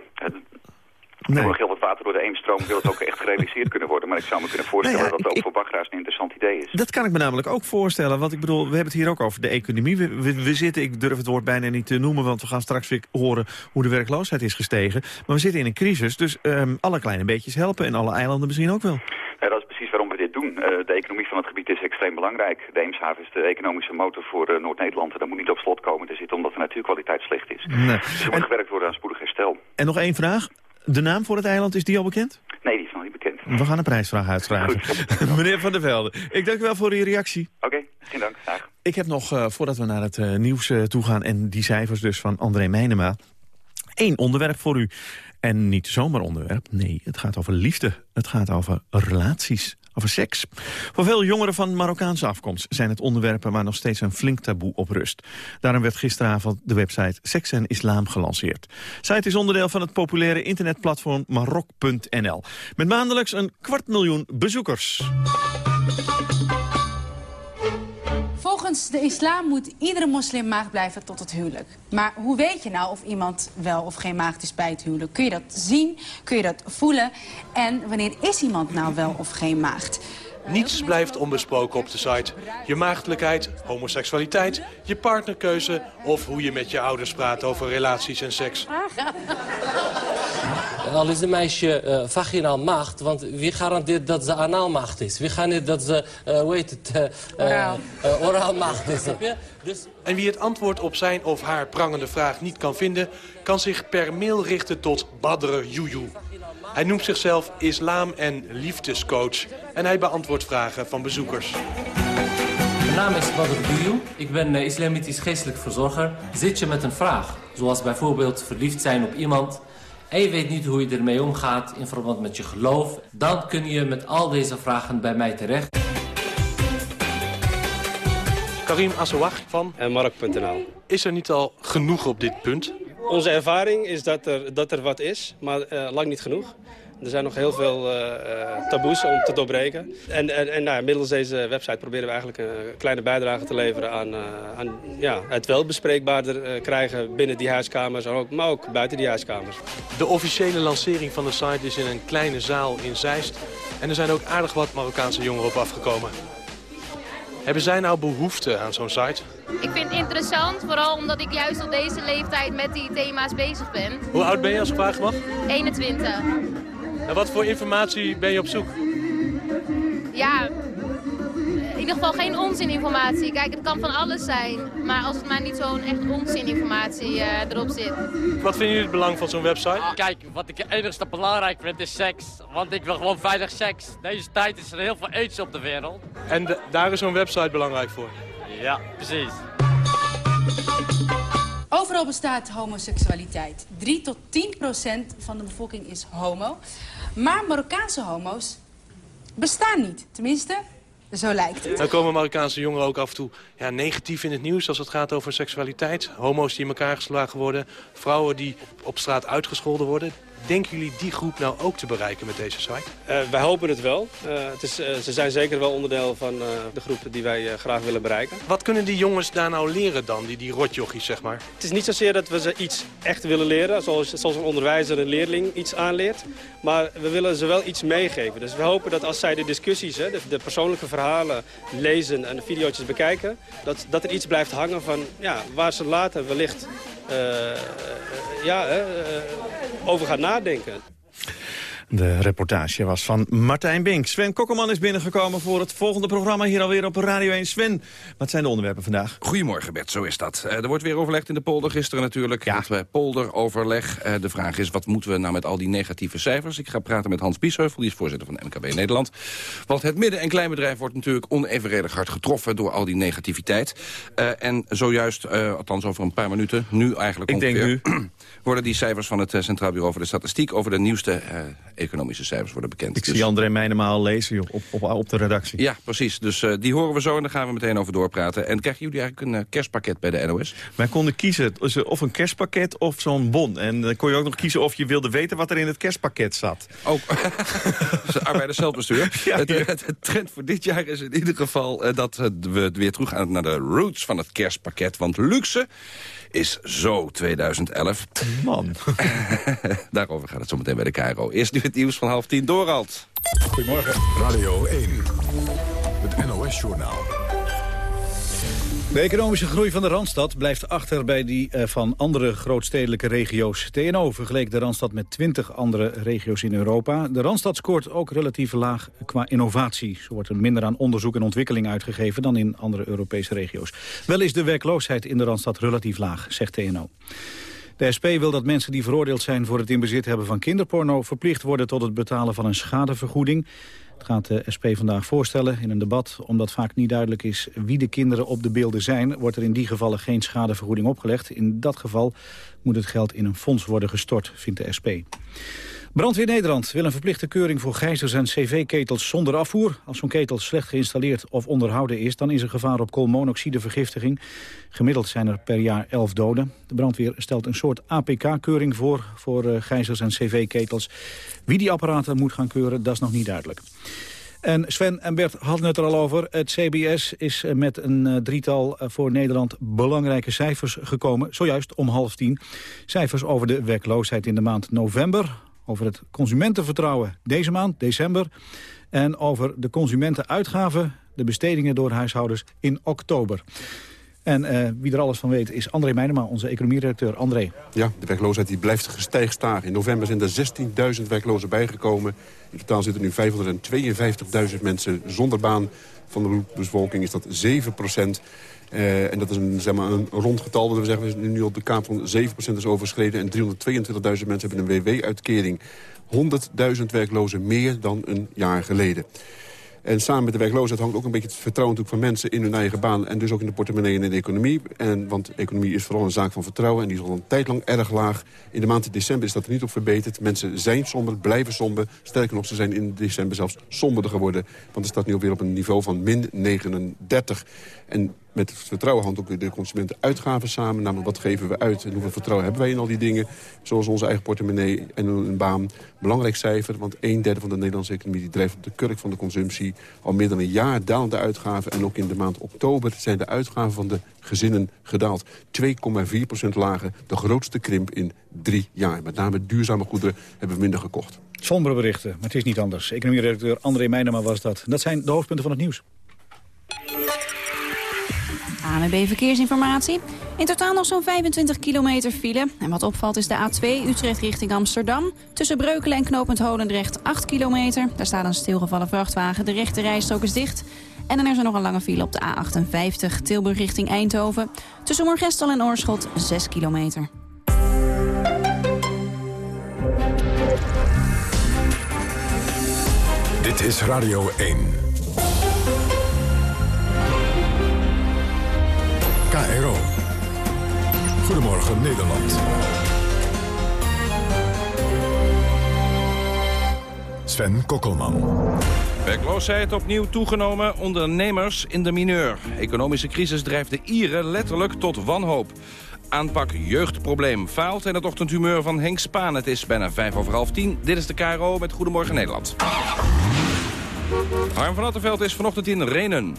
Speaker 24: Nee. Voor heel wat water door de Eemstroom wil het ook echt gerealiseerd kunnen worden. Maar ik zou me kunnen voorstellen
Speaker 10: Nou ja,
Speaker 24: dat het ook
Speaker 10: ik-
Speaker 24: voor baggeraars een interessant idee is.
Speaker 10: Dat kan ik me namelijk ook voorstellen. Want ik bedoel, we hebben het hier ook over de economie. We, we, we zitten, ik durf het woord bijna niet te noemen... want we gaan straks weer horen hoe de werkloosheid is gestegen. Maar we zitten in een crisis, dus um, alle kleine beetjes helpen... en alle eilanden misschien ook wel.
Speaker 24: Ja, dat is precies waarom we dit doen. Uh, de economie van het gebied is extreem belangrijk. De Eemshaven is de economische motor voor uh, Noord-Nederland. En dat moet niet op slot komen te zitten omdat de natuurkwaliteit slecht is.
Speaker 10: Nee.
Speaker 24: Dus er moet gewerkt worden aan spoedig herstel.
Speaker 10: En nog één vraag. De naam voor het eiland, is die al bekend?
Speaker 24: Nee, die is nog niet bekend.
Speaker 10: We gaan een prijsvraag uitschrijven. Meneer Van der Velde, ik dank u wel voor uw reactie.
Speaker 24: Oké, okay, geen dank. Graag.
Speaker 10: Ik heb nog, uh, voordat we naar het uh, nieuws uh, toe gaan... en die cijfers dus van André Meijnema... één onderwerp voor u. En niet zomaar onderwerp, nee, het gaat over liefde. Het gaat over relaties, over seks. Voor veel jongeren van Marokkaanse afkomst zijn het onderwerpen waar nog steeds een flink taboe op rust. Daarom werd gisteravond de website Seks en Islam gelanceerd. Site is onderdeel van het populaire internetplatform Marok.nl. Met maandelijks een kwart miljoen bezoekers.
Speaker 25: Volgens de islam moet iedere moslim maagd blijven tot het huwelijk. Maar hoe weet je nou of iemand wel of geen maagd is bij het huwelijk? Kun je dat zien? Kun je dat voelen? En wanneer is iemand nou wel of geen maagd?
Speaker 26: Niets blijft onbesproken op de site. Je maagdelijkheid, homoseksualiteit, je partnerkeuze... of hoe je met je ouders praat over relaties en seks.
Speaker 27: Al is een meisje uh, vaginaal maagd, want wie garandeert dat ze anaal maagd is? Wie garandeert dat ze, uh, hoe heet het, uh,
Speaker 25: oraal.
Speaker 27: oraal maagd is?
Speaker 26: Dus... En wie het antwoord op zijn of haar prangende vraag niet kan vinden... kan zich per mail richten tot Badr Juju. Hij noemt zichzelf islam- en liefdescoach. En hij beantwoordt vragen van bezoekers.
Speaker 27: Mijn naam is Badr Juju. Ik ben uh, islamitisch geestelijk verzorger. Zit je met een vraag, zoals bijvoorbeeld verliefd zijn op iemand... en je weet niet hoe je ermee omgaat in verband met je geloof... dan kun je met al deze vragen bij mij terecht.
Speaker 26: Karim Assouag van
Speaker 28: Marok.nl.
Speaker 26: Is er niet al genoeg op dit punt?
Speaker 28: Onze ervaring is dat er, dat er wat is, maar uh, lang niet genoeg. Er zijn nog heel veel uh, taboes om te doorbreken. En, en, nou, middels deze website proberen we eigenlijk een kleine bijdrage te leveren aan, aan ja, het wel bespreekbaarder krijgen binnen die huiskamers, ook, maar ook buiten die huiskamers.
Speaker 26: De officiële lancering van de site is in een kleine zaal in Zeist. En er zijn ook aardig wat Marokkaanse jongeren op afgekomen. Hebben zij nou behoefte aan zo'n site?
Speaker 29: Ik vind het interessant, vooral omdat ik juist op deze leeftijd met die thema's bezig ben.
Speaker 26: Hoe oud ben je als ik vragen mag?
Speaker 29: 21.
Speaker 26: En wat voor informatie ben je op zoek?
Speaker 29: Ja, ieder geval geen onzininformatie. Kijk, het kan van alles zijn. Maar als het maar niet zo'n echt onzininformatie uh, erop zit.
Speaker 26: Wat vinden jullie het belang van zo'n website?
Speaker 30: Ah, kijk, wat ik het enigste belangrijk vind is seks. Want ik wil gewoon veilig seks. Deze tijd is er heel veel aids op de wereld.
Speaker 26: En de, daar is zo'n website belangrijk voor?
Speaker 30: Ja, precies.
Speaker 25: Overal bestaat homoseksualiteit. 3 tot 10 procent van de bevolking is homo. Maar Marokkaanse homo's bestaan niet. Tenminste, Zo lijkt het.
Speaker 26: Dan komen Marokkaanse jongeren ook af en toe ja, negatief in het nieuws... als het gaat over seksualiteit. Homo's die in elkaar geslagen worden. Vrouwen die op straat uitgescholden worden. Denken jullie die groep nou ook te bereiken met deze site?
Speaker 28: Uh, wij hopen het wel. Uh, het is, uh, ze zijn zeker wel onderdeel van de groep die wij graag willen bereiken.
Speaker 26: Wat kunnen die jongens daar nou leren dan, die, die rotjochies zeg maar?
Speaker 28: Het is niet zozeer dat we ze iets echt willen leren, zoals, zoals een onderwijzer een leerling iets aanleert. Maar we willen ze wel iets meegeven. Dus we hopen dat als zij de discussies, hè, de, de, persoonlijke verhalen lezen en de video's bekijken... Dat, dat er iets blijft hangen van ja, waar ze later wellicht ja, over gaan nadenken.
Speaker 10: De reportage was van Martijn Bink. Sven Kokkelman is binnengekomen voor het volgende programma hier alweer op Radio 1. Sven, wat zijn de onderwerpen vandaag?
Speaker 31: Goedemorgen Bert, zo is dat. Uh, er wordt weer overlegd in de polder gisteren natuurlijk. Ja. Uh, polderoverleg. Uh, de vraag is, wat moeten we nou met al die negatieve cijfers? Ik ga praten met Hans Biesheuvel, die is voorzitter van MKB Nederland. Want het midden- en kleinbedrijf wordt natuurlijk onevenredig hard getroffen door al die negativiteit. en zojuist, althans over een paar minuten, nu eigenlijk
Speaker 10: Ik
Speaker 31: ongeveer...
Speaker 10: denk nu.
Speaker 31: worden die cijfers van het Centraal Bureau voor de Statistiek... over de nieuwste economische cijfers worden bekend.
Speaker 10: Ik zie André Meijnema al lezen op, op, op de redactie.
Speaker 31: Ja, precies. Dus uh, die horen we zo en daar gaan we meteen over doorpraten. En krijgen jullie eigenlijk een kerstpakket bij de NOS?
Speaker 10: Wij konden kiezen of een kerstpakket of zo'n bon. En dan kon je ook nog kiezen of je wilde weten wat er in het kerstpakket zat.
Speaker 31: Ook arbeider zelfbestuur. ja, het, het, het, trend voor dit jaar is in ieder geval dat we weer terug gaan naar de roots van het kerstpakket. Want luxe is zo 2011.
Speaker 10: Man.
Speaker 31: Daarover gaat het zo meteen bij de KRO. Eerst nu het nieuws van half tien. Dorald.
Speaker 1: Goedemorgen. Radio 1. Het NOS-journaal.
Speaker 2: De economische groei van de Randstad blijft achter bij die van andere grootstedelijke regio's. TNO vergeleek de Randstad met 20 andere regio's in Europa. De Randstad scoort ook relatief laag qua innovatie. Zo wordt er minder aan onderzoek en ontwikkeling uitgegeven dan in andere Europese regio's. Wel is de werkloosheid in de Randstad relatief laag, zegt TNO. De SP wil dat mensen die veroordeeld zijn voor het in bezit hebben van kinderporno... verplicht worden tot het betalen van een schadevergoeding. Het gaat de SP vandaag voorstellen in een debat. Omdat vaak niet duidelijk is wie de kinderen op de beelden zijn... wordt er in die gevallen geen schadevergoeding opgelegd. In dat geval moet het geld in een fonds worden gestort, vindt de SP. Brandweer Nederland wil een verplichte keuring voor gijzers en cv-ketels zonder afvoer. Als zo'n ketel slecht geïnstalleerd of onderhouden is... dan is er gevaar op koolmonoxidevergiftiging. Gemiddeld zijn er per jaar 11 doden. De brandweer stelt een soort APK-keuring voor... voor uh, gijzers en cv-ketels. Wie die apparaten moet gaan keuren, dat is nog niet duidelijk. En Sven en Bert hadden het er al over. Het CBS is met een uh, drietal voor Nederland belangrijke cijfers gekomen. Zojuist om half tien. Cijfers over de werkloosheid in de maand november over het consumentenvertrouwen deze maand, december... en over de consumentenuitgaven, de bestedingen door huishoudens in oktober. En uh, wie er alles van weet is André Meijnema, onze economieredacteur. André.
Speaker 32: Ja, de werkloosheid die blijft gestijgd staan. In november zijn er 16.000 werklozen bijgekomen. In totaal zitten nu 552.000 mensen zonder baan. Van de bevolking is dat 7 procent. Uh, en dat is een, zeg maar, een rond getal. Dat we zeggen, we zijn nu op de kaap van 7% is overschreden. En 322.000 mensen hebben een WW-uitkering. 100.000 werklozen meer dan een jaar geleden. En samen met de werkloosheid hangt ook een beetje het vertrouwen van mensen in hun eigen baan. En dus ook in de portemonnee en in de economie. En, want economie is vooral een zaak van vertrouwen. En die is al een tijd lang erg laag. In de maand december is dat er niet op verbeterd. Mensen zijn somber, blijven somber. Sterker nog, ze zijn in december zelfs somberder geworden. Want het staat nu alweer op een niveau van min 39. En met het vertrouwen hangt ook de consumentenuitgaven samen. Namelijk, wat geven we uit en hoeveel vertrouwen hebben wij in al die dingen. Zoals onze eigen portemonnee en een baan. Belangrijk cijfer, want een derde van de Nederlandse economie... die drijft op de kurk van de consumptie. Al meer dan een jaar dalen de uitgaven. En ook in de maand oktober zijn de uitgaven van de gezinnen gedaald. 2,4% lager, de grootste krimp in drie jaar. Met name duurzame goederen hebben we minder gekocht.
Speaker 2: Sombere berichten, maar het is niet anders. Economie-redacteur André Meijnema was dat. Dat zijn de hoofdpunten van het nieuws.
Speaker 3: ANWB Verkeersinformatie. In totaal nog zo'n 25 kilometer file. En wat opvalt is de A2 Utrecht richting Amsterdam. Tussen Breukelen en Knopend Holendrecht 8 kilometer. Daar staat een stilgevallen vrachtwagen. De rechte rijstrook is dicht. En dan is er nog een lange file op de A58 Tilburg richting Eindhoven. Tussen Moorgestel en Oorschot 6 kilometer.
Speaker 1: Dit is Radio 1. KRO. Goedemorgen Nederland. Sven Kokkelman.
Speaker 31: Werkloosheid opnieuw toegenomen, ondernemers in de mineur. Economische crisis drijft de Ieren letterlijk tot wanhoop. Aanpak jeugdprobleem faalt en het ochtendhumeur van Henk Spaan. Het is bijna vijf over half tien. Dit is de KRO met Goedemorgen Nederland. Harm van Attenveld is vanochtend in Renen.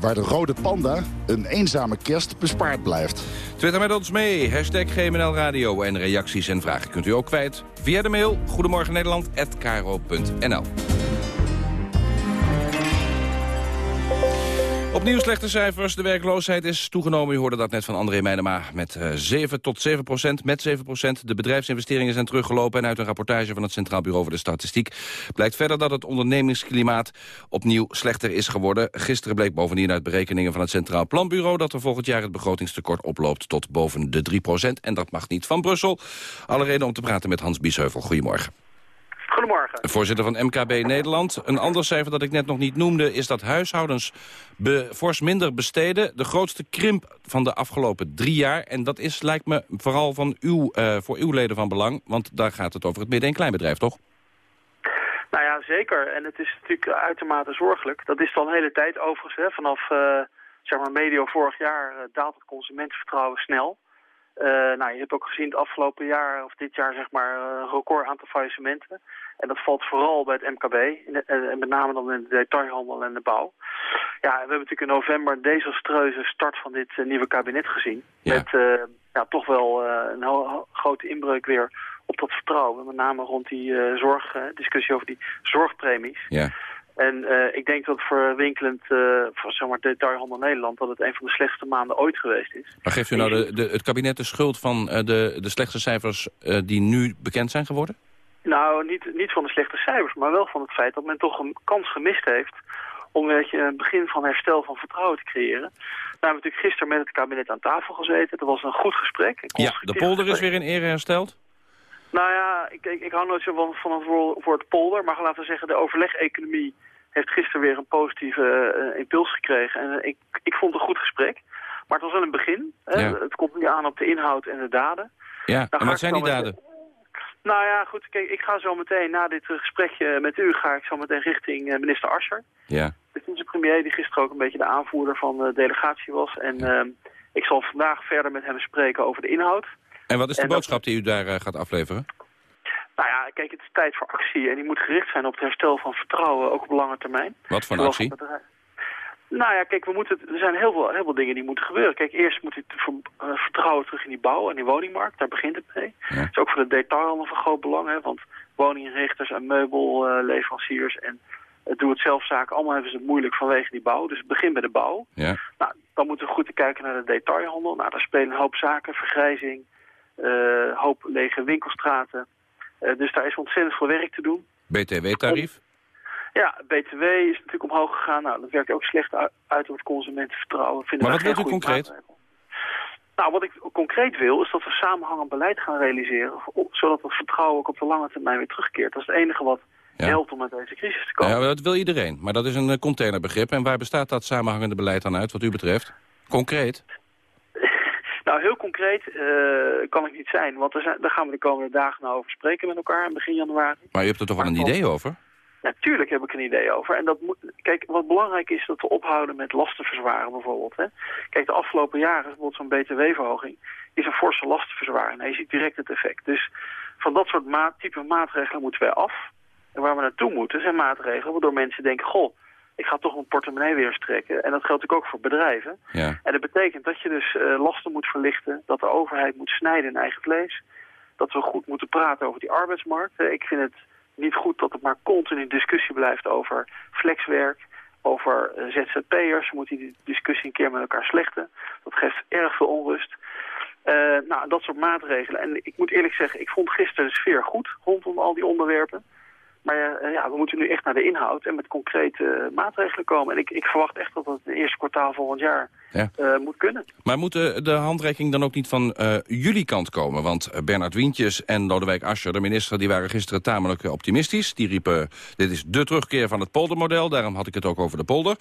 Speaker 33: Waar de rode panda een eenzame kerst bespaard blijft.
Speaker 31: Twitter met ons mee, hashtag GMNL Radio. En reacties en vragen kunt u ook kwijt via de mail Goedemorgen Opnieuw slechte cijfers. De werkloosheid is toegenomen. U hoorde dat net van André Meijnema met uh, 7 tot 7 procent. Met 7 procent. De bedrijfsinvesteringen zijn teruggelopen. En uit een rapportage van het Centraal Bureau voor de Statistiek... blijkt verder dat het ondernemingsklimaat opnieuw slechter is geworden. Gisteren bleek bovendien uit berekeningen van het Centraal Planbureau... dat er volgend jaar het begrotingstekort oploopt tot boven de 3 procent. En dat mag niet van Brussel. Alle reden om te praten met Hans Biesheuvel. Goedemorgen.
Speaker 34: Goedemorgen.
Speaker 31: Voorzitter van MKB Nederland. Een ander cijfer dat ik net nog niet noemde... is dat huishoudens be, fors minder besteden. De grootste krimp van de afgelopen drie jaar. En dat is, lijkt me, vooral van uw, uh, voor uw leden van belang. Want daar gaat het over het midden- en kleinbedrijf, toch?
Speaker 34: Nou ja, zeker. En het is natuurlijk uitermate zorgelijk. Dat is al een hele tijd overigens. Hè. Vanaf uh, zeg maar medio vorig jaar uh, daalt het consumentenvertrouwen snel. Uh, nou, je hebt ook gezien het afgelopen jaar, of dit jaar zeg maar, een record aantal faillissementen. En dat valt vooral bij het MKB, en met name dan in de detailhandel en de bouw. Ja, we hebben natuurlijk in november een desastreuze start van dit nieuwe kabinet gezien. Ja. Met uh, ja, toch wel een grote inbreuk weer op dat vertrouwen. Met name rond die zorg, discussie over die zorgpremies.
Speaker 31: Ja.
Speaker 34: En uh, ik denk dat voor winkelend, uh, voor, zeg maar, detailhandel Nederland... dat het een van de slechtste maanden ooit geweest is.
Speaker 31: Maar geeft u nou de, de, het kabinet de schuld van uh, de, de slechte cijfers die nu bekend zijn geworden?
Speaker 34: Nou, niet, niet van de slechte cijfers, maar wel van het feit dat men toch een kans gemist heeft... om weet je, een begin van herstel van vertrouwen te creëren. We hebben natuurlijk gisteren met het kabinet aan tafel gezeten. Dat was een goed gesprek. Een
Speaker 31: ja, de polder gesprek. is weer in ere hersteld?
Speaker 34: Nou ja, ik, ik, ik hou nooit zo van, van het woord polder, maar laten we zeggen de overleg-economie heeft gisteren weer een positieve uh, impuls gekregen. En uh, ik, ik vond het een goed gesprek. Maar het was wel een begin. Ja. Het komt nu aan op de inhoud en de daden.
Speaker 31: Ja, en wat zijn die daden?
Speaker 34: Met... Nou ja, goed. Kijk, ik ga zo meteen na dit gesprekje met u... ga ik zo meteen richting uh, minister Ascher.
Speaker 31: Ja.
Speaker 34: De vicepremier die gisteren ook een beetje de aanvoerder van de delegatie was. En ja. ik zal vandaag verder met hem spreken over de inhoud.
Speaker 31: En wat is de
Speaker 34: en
Speaker 31: boodschap
Speaker 34: dat...
Speaker 31: die u daar gaat afleveren?
Speaker 34: Nou ja, kijk, het is tijd voor actie en die moet gericht zijn op het herstel van vertrouwen, ook op lange termijn.
Speaker 31: Wat voor actie?
Speaker 34: Nou ja, kijk, we moeten, er zijn heel veel, heel veel dingen die moeten gebeuren. Kijk, eerst moet het vertrouwen terug in die bouw en die woningmarkt, daar begint het mee.
Speaker 31: Ja.
Speaker 34: Dat is ook voor de detailhandel van groot belang, hè, want woninginrichters en meubelleveranciers en doe-het-zelfzaken, allemaal hebben ze het moeilijk vanwege die bouw. Dus het begint bij de bouw.
Speaker 31: Ja.
Speaker 34: Nou, dan moeten we goed kijken naar de detailhandel. Nou, daar spelen een hoop zaken, vergrijzing, hoop lege winkelstraten. Uh, dus daar is ontzettend veel werk te doen.
Speaker 31: BTW-tarief?
Speaker 34: Ja, BTW is natuurlijk omhoog gegaan. Nou, dat werkt ook slecht uit op het consumentenvertrouwen. Vinden
Speaker 31: maar wat wilt u concreet?
Speaker 34: Maatregel. Nou, wat ik concreet wil, is dat we samenhangend beleid gaan realiseren... zodat het vertrouwen ook op de lange termijn weer terugkeert. Dat is het enige wat ja. helpt om uit deze crisis te komen.
Speaker 31: Ja, dat wil iedereen. Maar dat is een containerbegrip. En waar bestaat dat samenhangende beleid dan uit, wat u betreft? Concreet?
Speaker 34: Nou, heel concreet uh, kan ik niet zijn, want zijn, daar, gaan we de komende dagen nou over spreken met elkaar, begin januari.
Speaker 31: Maar je hebt er toch wel een idee over?
Speaker 34: Natuurlijk heb ik een idee over. En dat moet, kijk, wat belangrijk is dat we ophouden met lastenverzwaren bijvoorbeeld. Hè. Kijk, de afgelopen jaren, bijvoorbeeld zo'n btw-verhoging, is een forse lastenverzwaring. En je ziet direct het effect. Dus van dat soort ma type maatregelen moeten wij af. En waar we naartoe moeten zijn maatregelen waardoor mensen denken, goh, ik ga toch mijn portemonnee weer strekken. En dat geldt natuurlijk ook voor bedrijven.
Speaker 31: Ja.
Speaker 34: En dat betekent dat je dus uh, lasten moet verlichten, dat de overheid moet snijden in eigen vlees. Dat we goed moeten praten over die arbeidsmarkt. Uh, ik vind het niet goed dat het maar continu discussie blijft over flexwerk, over uh, ZZP'ers. We moeten die discussie een keer met elkaar slechten. Dat geeft erg veel onrust. nou, dat soort maatregelen. En ik moet eerlijk zeggen, ik vond gisteren de sfeer goed rondom al die onderwerpen. Maar uh, ja, we moeten nu echt naar de inhoud en met concrete uh, maatregelen komen. En ik, ik, verwacht echt dat dat in het eerste kwartaal volgend jaar
Speaker 31: ja.
Speaker 34: uh, moet kunnen.
Speaker 31: Maar moet de handreiking dan ook niet van jullie kant komen? Want Bernard Wientjes en Lodewijk Asscher, de minister, die waren gisteren tamelijk optimistisch. Die riepen, dit is de terugkeer van het poldermodel. Daarom had ik het ook over de polder.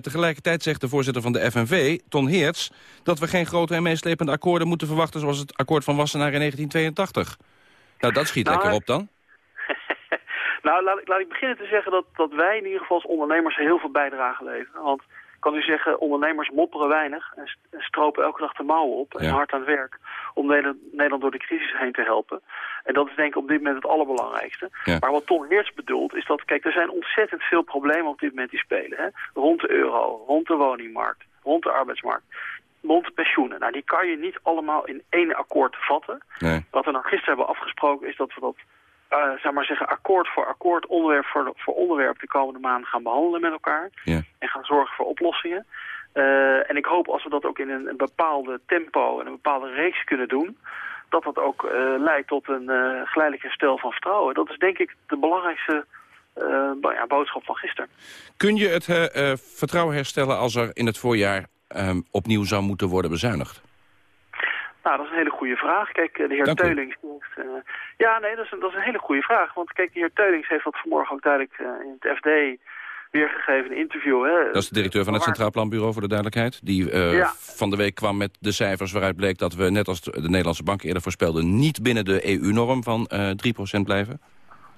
Speaker 31: tegelijkertijd zegt de voorzitter van de FNV, Ton Heerts... dat we geen grote en meeslepende akkoorden moeten verwachten... zoals het akkoord van Wassenaar in 1982. Nou, dat schiet
Speaker 34: nou,
Speaker 31: lekker op dan.
Speaker 34: Nou, laat, ik- laat ik beginnen te zeggen dat, dat wij in ieder geval als ondernemers heel veel bijdrage leveren. Want ik kan u zeggen, ondernemers mopperen weinig en, st- en stropen elke dag de mouwen op en
Speaker 31: Ja.
Speaker 34: hard aan het werk om Nederland, Nederland door de crisis heen te helpen. En dat is denk ik op dit moment het allerbelangrijkste.
Speaker 31: Ja.
Speaker 34: Maar wat Tom Heerts bedoelt is dat, kijk, er zijn ontzettend veel problemen op dit moment die spelen. Hè? Rond de euro, rond de woningmarkt, rond de arbeidsmarkt, rond pensioenen. Nou, die kan je niet allemaal in één akkoord vatten.
Speaker 31: Nee.
Speaker 34: Wat we nou gisteren hebben afgesproken is dat we dat, zeg maar zeggen, akkoord voor akkoord, onderwerp voor, voor onderwerp de komende maanden gaan behandelen met elkaar.
Speaker 31: Ja.
Speaker 34: En gaan zorgen voor oplossingen. Eh, en ik hoop als we dat ook in een, een bepaalde tempo en een bepaalde reeks kunnen doen, dat dat ook eh, leidt tot een geleidelijk herstel van vertrouwen. Dat is denk ik de belangrijkste bo- ja, boodschap van gisteren.
Speaker 31: Kun je het vertrouwen herstellen als er in het voorjaar ehm, opnieuw zou moeten worden bezuinigd?
Speaker 34: Nou, dat is een hele goede vraag. Kijk, eh, de heer
Speaker 31: Dank.
Speaker 34: Teulings... heeft, eh, ja, nee, dat is, een, dat is een hele goede vraag. Want kijk, de heer Teulings heeft dat vanmorgen ook duidelijk eh, in het FD weergegeven, een interview. Hè,
Speaker 31: Dat is de directeur van het Centraal Planbureau, voor de duidelijkheid. Die
Speaker 34: Ja.
Speaker 31: van de week kwam met de cijfers waaruit bleek dat we, net als de Nederlandse bank eerder voorspelde... niet binnen de EU-norm van eh 3% blijven.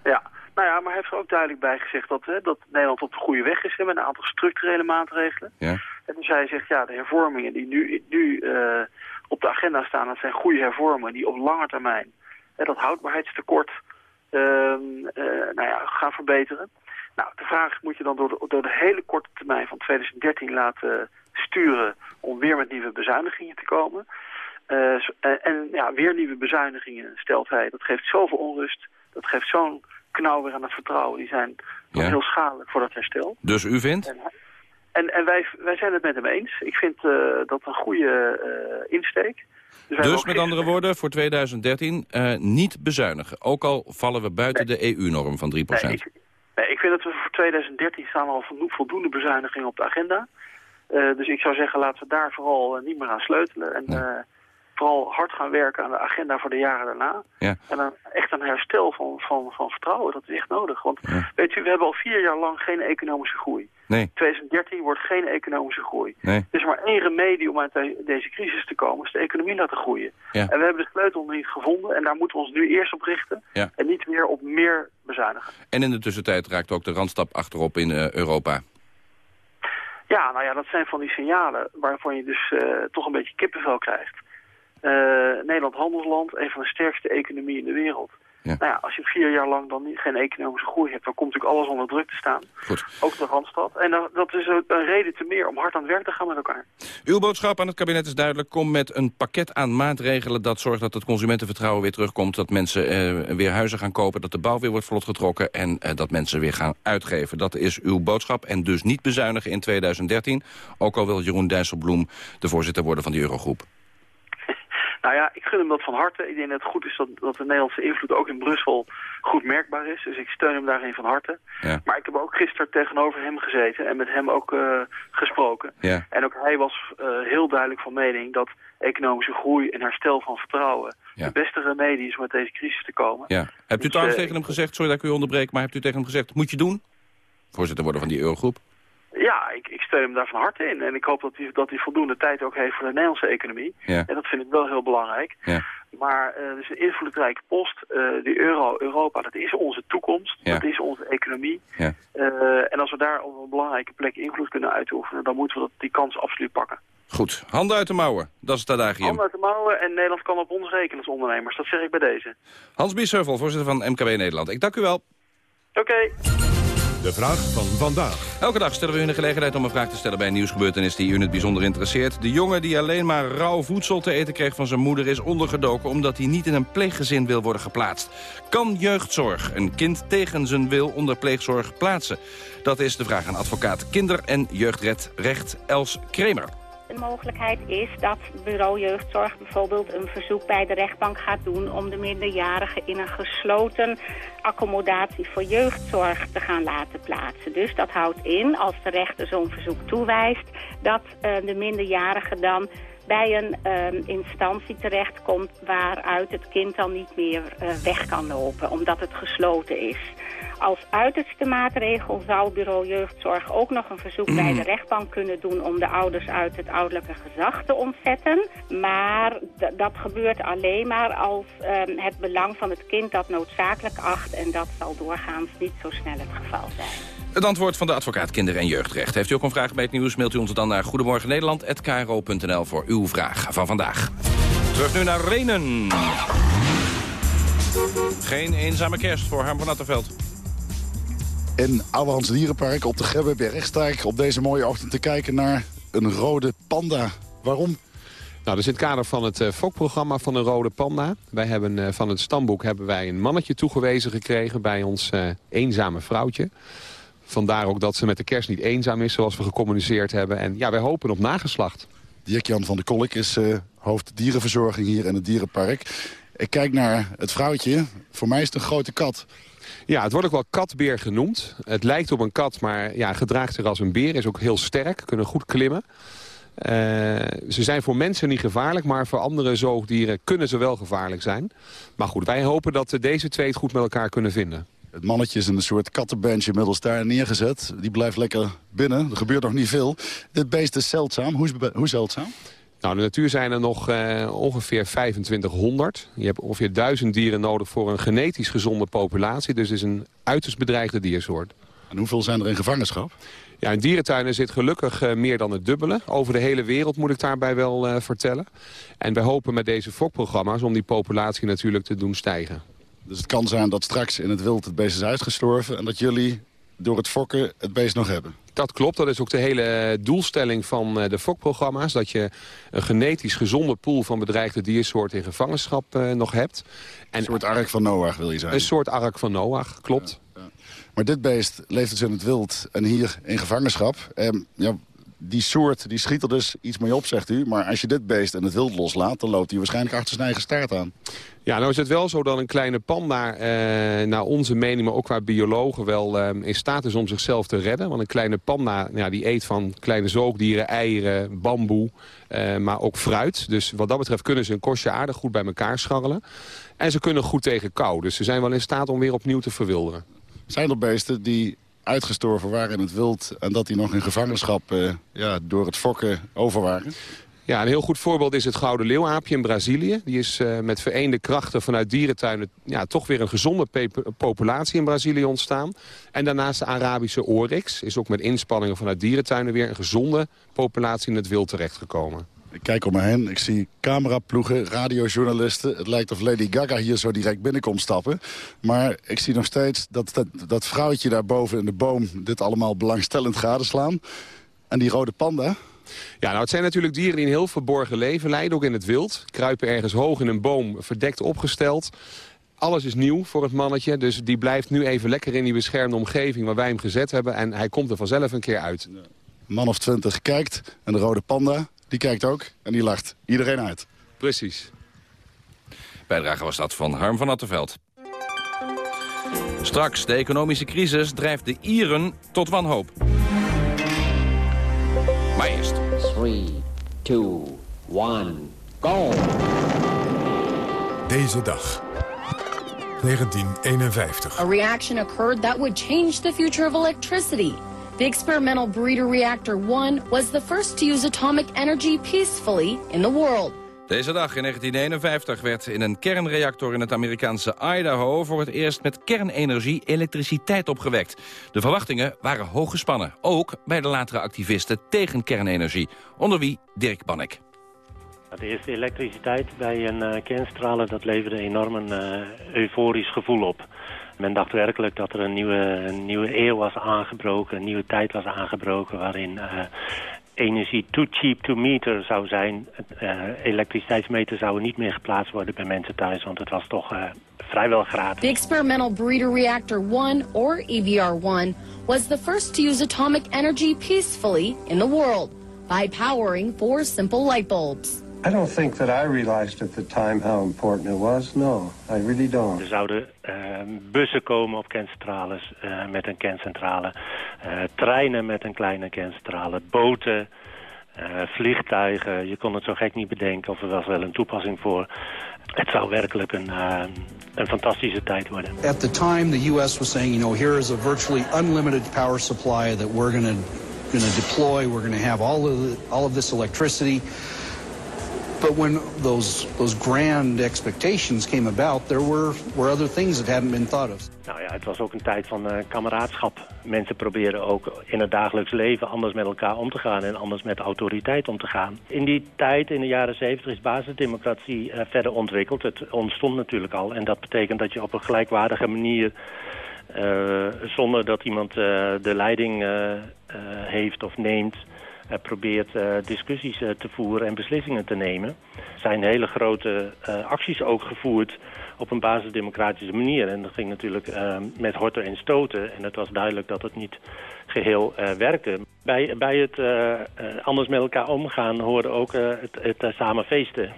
Speaker 34: Ja, nou ja, maar hij heeft er ook duidelijk bij gezegd dat, hè, dat Nederland op de goede weg is hè, met een aantal structurele maatregelen.
Speaker 31: Ja.
Speaker 34: En dus hij zegt, ja, de hervormingen die nu, nu op de agenda staan, dat zijn goede hervormingen die op lange termijn hè, dat houdbaarheidstekort ehm, eh, nou ja, gaan verbeteren. Nou, de vraag is, moet je dan door de, door de hele korte termijn van 2013 laten sturen om weer met nieuwe bezuinigingen te komen. Eh, zo- en, en ja, weer nieuwe bezuinigingen, stelt hij, dat geeft zoveel onrust. Dat geeft zo'n knauw weer aan het vertrouwen. Die zijn
Speaker 31: Ja.
Speaker 34: heel schadelijk voor dat herstel.
Speaker 31: Dus u vindt?
Speaker 34: En, en wij, wij zijn het met hem eens. Ik vind eh, dat een goede eh, insteek. Dus,
Speaker 31: Dus met andere woorden, voor 2013 eh, niet bezuinigen. Ook al vallen we buiten de EU-norm van 3%.
Speaker 34: Nee, ik, nee, ik vind dat we voor 2013 staan al voldo- voldoende bezuinigingen op de agenda. Eh, dus ik zou zeggen, laten we daar vooral niet meer aan sleutelen. En vooral hard gaan werken aan de agenda voor de jaren daarna.
Speaker 31: Ja.
Speaker 34: En dan echt een herstel van, van, van vertrouwen, dat is echt nodig. Want weet u, we hebben al vier jaar lang geen economische groei.
Speaker 31: Nee.
Speaker 34: 2013 wordt geen economische groei.
Speaker 31: Nee.
Speaker 34: Er is maar één remedie om uit de- deze crisis te komen, is de economie laten groeien.
Speaker 31: Ja.
Speaker 34: En we hebben de sleutel nog niet gevonden en daar moeten we ons nu eerst op richten.
Speaker 31: Ja.
Speaker 34: En niet weer op meer bezuinigen.
Speaker 31: En in de tussentijd raakt ook de randstap achterop in eh, Europa.
Speaker 34: Ja, nou ja, dat zijn van die signalen waarvan je dus eh, toch een beetje kippenvel krijgt. Eh, Nederland handelsland, een van de sterkste economieën in de wereld.
Speaker 31: Ja.
Speaker 34: Nou ja, als je vier jaar lang dan niet, geen economische groei hebt, dan komt natuurlijk alles onder druk te staan.
Speaker 31: Goed.
Speaker 34: Ook de Randstad. En dat is een, een reden te meer om hard aan het werk te gaan met elkaar.
Speaker 31: Uw boodschap aan het kabinet is duidelijk. Kom met een pakket aan maatregelen dat zorgt dat het consumentenvertrouwen weer terugkomt. Dat mensen eh, weer huizen gaan kopen, dat de bouw weer wordt vlot getrokken... en eh, dat mensen weer gaan uitgeven. Dat is uw boodschap. En dus niet bezuinigen in 2013. Ook al wil Jeroen Dijsselbloem de voorzitter worden van die Eurogroep.
Speaker 34: Nou ja, ik gun hem dat van harte. Ik denk dat het goed is dat, dat de Nederlandse invloed ook in Brussel goed merkbaar is. Dus ik steun hem daarin van harte.
Speaker 31: Ja.
Speaker 34: Maar ik heb ook gisteren tegenover hem gezeten en met hem ook eh, gesproken.
Speaker 31: Ja.
Speaker 34: En ook hij was eh, heel duidelijk van mening dat economische groei en herstel van vertrouwen
Speaker 31: Ja.
Speaker 34: de beste remedie is om uit deze crisis te komen.
Speaker 31: Ja. Hebt u
Speaker 34: Dus,
Speaker 31: trouwens
Speaker 34: eh,
Speaker 31: tegen hem gezegd, sorry dat ik u onderbreek... maar hebt u tegen hem gezegd, moet je doen? Voorzitter worden van die Eurogroep.
Speaker 34: Ja, ik, ik steun hem daar van harte in. En ik hoop dat hij, dat hij voldoende tijd ook heeft voor de Nederlandse economie.
Speaker 31: Ja.
Speaker 34: En dat vind ik wel heel belangrijk.
Speaker 31: Ja.
Speaker 34: Maar eh het is een invloedrijke post. Eh de euro, Europa, dat is onze toekomst.
Speaker 31: Ja.
Speaker 34: Dat is onze economie.
Speaker 31: Ja.
Speaker 34: Eh, en als we daar op een belangrijke plek invloed kunnen uitoefenen... dan moeten we dat, die kans absoluut pakken.
Speaker 31: Goed, handen uit de mouwen. Dat is het adagium.
Speaker 34: Handen uit de mouwen en Nederland kan op ons rekenen als ondernemers. Dat zeg ik bij deze.
Speaker 31: Hans Biesheuvel, voorzitter van MKB Nederland. Ik dank u wel.
Speaker 34: Oké.
Speaker 1: De vraag van vandaag.
Speaker 31: Elke dag stellen we u de gelegenheid om een vraag te stellen bij een nieuwsgebeurtenis die u het bijzonder interesseert. De jongen die alleen maar rauw voedsel te eten kreeg van zijn moeder is ondergedoken omdat hij niet in een pleeggezin wil worden geplaatst. Kan jeugdzorg een kind tegen zijn wil onder pleegzorg plaatsen? Dat is de vraag aan advocaat kinder- en jeugdrecht Els Kremer.
Speaker 35: Een mogelijkheid is dat bureau jeugdzorg bijvoorbeeld een verzoek bij de rechtbank gaat doen om de minderjarige in een gesloten accommodatie voor jeugdzorg te gaan laten plaatsen. Dus dat houdt in, als de rechter zo'n verzoek toewijst, dat eh, de minderjarige dan bij een um, instantie terechtkomt waaruit het kind dan niet meer uh, weg kan lopen, omdat het gesloten is. Als uiterste maatregel zou bureau jeugdzorg ook nog een verzoek bij de rechtbank kunnen doen om de ouders uit het ouderlijke gezag te ontzetten. Maar dat gebeurt alleen maar als um, het belang van het kind dat noodzakelijk acht en dat zal doorgaans niet zo snel het geval zijn.
Speaker 31: Het antwoord van de advocaat Kinder- en Jeugdrecht. Heeft u ook een vraag bij het nieuws, mailt u ons dan naar goedemorgennederland.kro.nl voor uw vraag van vandaag. Terug nu naar Renen. Geen eenzame kerst voor Harm van Attenveld.
Speaker 33: In Ouwehands Dierenpark op de Gebbeberg sta ik op deze mooie ochtend te kijken naar een rode panda. Waarom?
Speaker 36: Nou, dat is in het kader van het uh, fokprogramma van de Rode Panda. Wij hebben uh, van het stamboek hebben wij een mannetje toegewezen gekregen bij ons uh, eenzame vrouwtje. Vandaar ook dat ze met de kerst niet eenzaam is, zoals we gecommuniceerd hebben. En ja, wij hopen op nageslacht.
Speaker 33: Dirk-Jan van der Kolk is uh, hoofd dierenverzorging hier in het dierenpark. Ik kijk naar het vrouwtje. Voor mij is het een grote kat.
Speaker 36: Ja, het wordt ook wel katbeer genoemd. Het lijkt op een kat, maar ja, gedraagt zich als een beer. Is ook heel sterk, kunnen goed klimmen. Uh, ze zijn voor mensen niet gevaarlijk, maar voor andere zoogdieren kunnen ze wel gevaarlijk zijn. Maar goed, wij hopen dat deze twee het goed met elkaar kunnen vinden.
Speaker 33: Het mannetje is een soort kattenbandje inmiddels daar neergezet. Die blijft lekker binnen. Er gebeurt nog niet veel. Dit beest is zeldzaam. Hoe, hoe zeldzaam?
Speaker 36: Nou, in de natuur zijn er nog uh, ongeveer 2500. Je hebt ongeveer 1000 dieren nodig voor een genetisch gezonde populatie. Dus het is een uiterst bedreigde diersoort.
Speaker 33: En hoeveel zijn er in gevangenschap?
Speaker 36: Ja, in dierentuinen zit gelukkig uh, meer dan het dubbele. Over de hele wereld moet ik daarbij wel uh, vertellen. En wij hopen met deze fokprogramma's om die populatie natuurlijk te doen stijgen.
Speaker 33: Dus het kan zijn dat straks in het wild het beest is uitgestorven... en dat jullie door het fokken het beest nog hebben.
Speaker 36: Dat klopt, dat is ook de hele doelstelling van de fokprogramma's. Dat je een genetisch gezonde pool van bedreigde diersoorten in gevangenschap uh, nog hebt.
Speaker 33: En een soort ark van Noach wil je zeggen?
Speaker 36: Een soort ark van Noach, klopt.
Speaker 33: Ja, ja. Maar dit beest leeft dus in het wild en hier in gevangenschap. En, ja, die soort die schiet er dus iets mee op, zegt u. Maar als je dit beest in het wild loslaat, dan loopt hij waarschijnlijk achter zijn eigen staart aan.
Speaker 36: Ja, nou is het wel zo dat een kleine panda, eh, naar onze mening, maar ook qua biologen, wel eh, in staat is om zichzelf te redden. Want een kleine panda, ja, die eet van kleine zoogdieren, eieren, bamboe, eh, maar ook fruit. Dus wat dat betreft kunnen ze een kostje aardig goed bij elkaar scharrelen. En ze kunnen goed tegen kou, dus ze zijn wel in staat om weer opnieuw te verwilderen.
Speaker 33: Zijn er beesten die uitgestorven waren in het wild... en dat die nog in gevangenschap uh, ja, door het fokken over waren?
Speaker 36: Ja, een heel goed voorbeeld is het gouden leeuwaapje in Brazilië. Die is uh, met vereende krachten vanuit dierentuinen... Ja, toch weer een gezonde populatie in Brazilië ontstaan. En daarnaast de Arabische oryx is ook met inspanningen vanuit dierentuinen... weer een gezonde populatie in het wild terechtgekomen.
Speaker 33: Ik kijk om me heen, ik zie cameraploegen, radiojournalisten. Het lijkt of Lady Gaga hier zo direct binnenkomt stappen. Maar ik zie nog steeds dat, dat, dat vrouwtje daarboven in de boom... dit allemaal belangstellend gadeslaan. En die rode panda...
Speaker 36: Ja, nou, het zijn natuurlijk dieren die een heel verborgen leven leiden, ook in het wild. Kruipen ergens hoog in een boom, verdekt opgesteld. Alles is nieuw voor het mannetje, dus die blijft nu even lekker in die beschermde omgeving waar wij hem gezet hebben. En hij komt er vanzelf een keer uit.
Speaker 33: Een man of twintig kijkt en de rode panda, die kijkt ook en die lacht iedereen uit.
Speaker 36: Precies.
Speaker 31: Bijdrage was dat van Harm van Attenveld. Straks, de economische crisis drijft de Ieren tot wanhoop. Maar eerst.
Speaker 37: 3, 2, 1, go!
Speaker 1: Deze dag. 1951.
Speaker 38: A reaction occurred that would change the future of electricity. The experimental breeder reactor 1 was the first to use atomic energy peacefully in the world.
Speaker 31: Deze dag in 1951 werd in een kernreactor in het Amerikaanse Idaho... voor het eerst met kernenergie elektriciteit opgewekt. De verwachtingen waren hoog gespannen. Ook bij de latere activisten tegen kernenergie. Onder wie Dirk Bannek.
Speaker 39: De eerste elektriciteit bij een uh, kernstralen dat leverde enorm een uh, euforisch gevoel op. Men dacht werkelijk dat er een nieuwe, een nieuwe eeuw was aangebroken, een nieuwe tijd was aangebroken... waarin uh, energie too cheap to meter zou zijn. Uh, elektriciteitsmeters zouden niet meer geplaatst worden bij mensen thuis, want het was toch uh, vrijwel gratis.
Speaker 38: The experimental breeder reactor 1, or EBR-1, was the first to use atomic energy peacefully in the world by powering four simple light bulbs.
Speaker 40: I don't think that I realized at the time how important it was. No, I really don't.
Speaker 39: Er zouden uh, bussen komen op kerncentrales uh, met een kerncentrale. Uh, treinen met een kleine kerncentrale. Boten. uh, vliegtuigen. Je kon het zo gek niet bedenken of er was wel een toepassing voor. Het zou werkelijk een, uh, een fantastische tijd worden.
Speaker 41: At the time the US was saying, you know, here is a virtually unlimited power supply that we're going to going to deploy. We're going to have all of the, all of this electricity. But when those those grand expectations came about, there were, were other things that hadn't been thought of.
Speaker 39: Nou ja, het was ook een tijd van uh, kameraadschap. Mensen proberen ook in het dagelijks leven anders met elkaar om te gaan en anders met autoriteit om te gaan. In die tijd, in de jaren 70, is basisdemocratie uh, verder ontwikkeld. Het ontstond natuurlijk al en dat betekent dat je op een gelijkwaardige manier uh, zonder dat iemand de leiding heeft of neemt probeert uh, discussies uh, te voeren en beslissingen te nemen. Er zijn hele grote acties ook gevoerd op een basisdemocratische manier. En dat ging natuurlijk met horten en stoten. En het was duidelijk dat het niet geheel werkte. Bij, bij het anders met elkaar omgaan hoorde ook het, het samen feesten.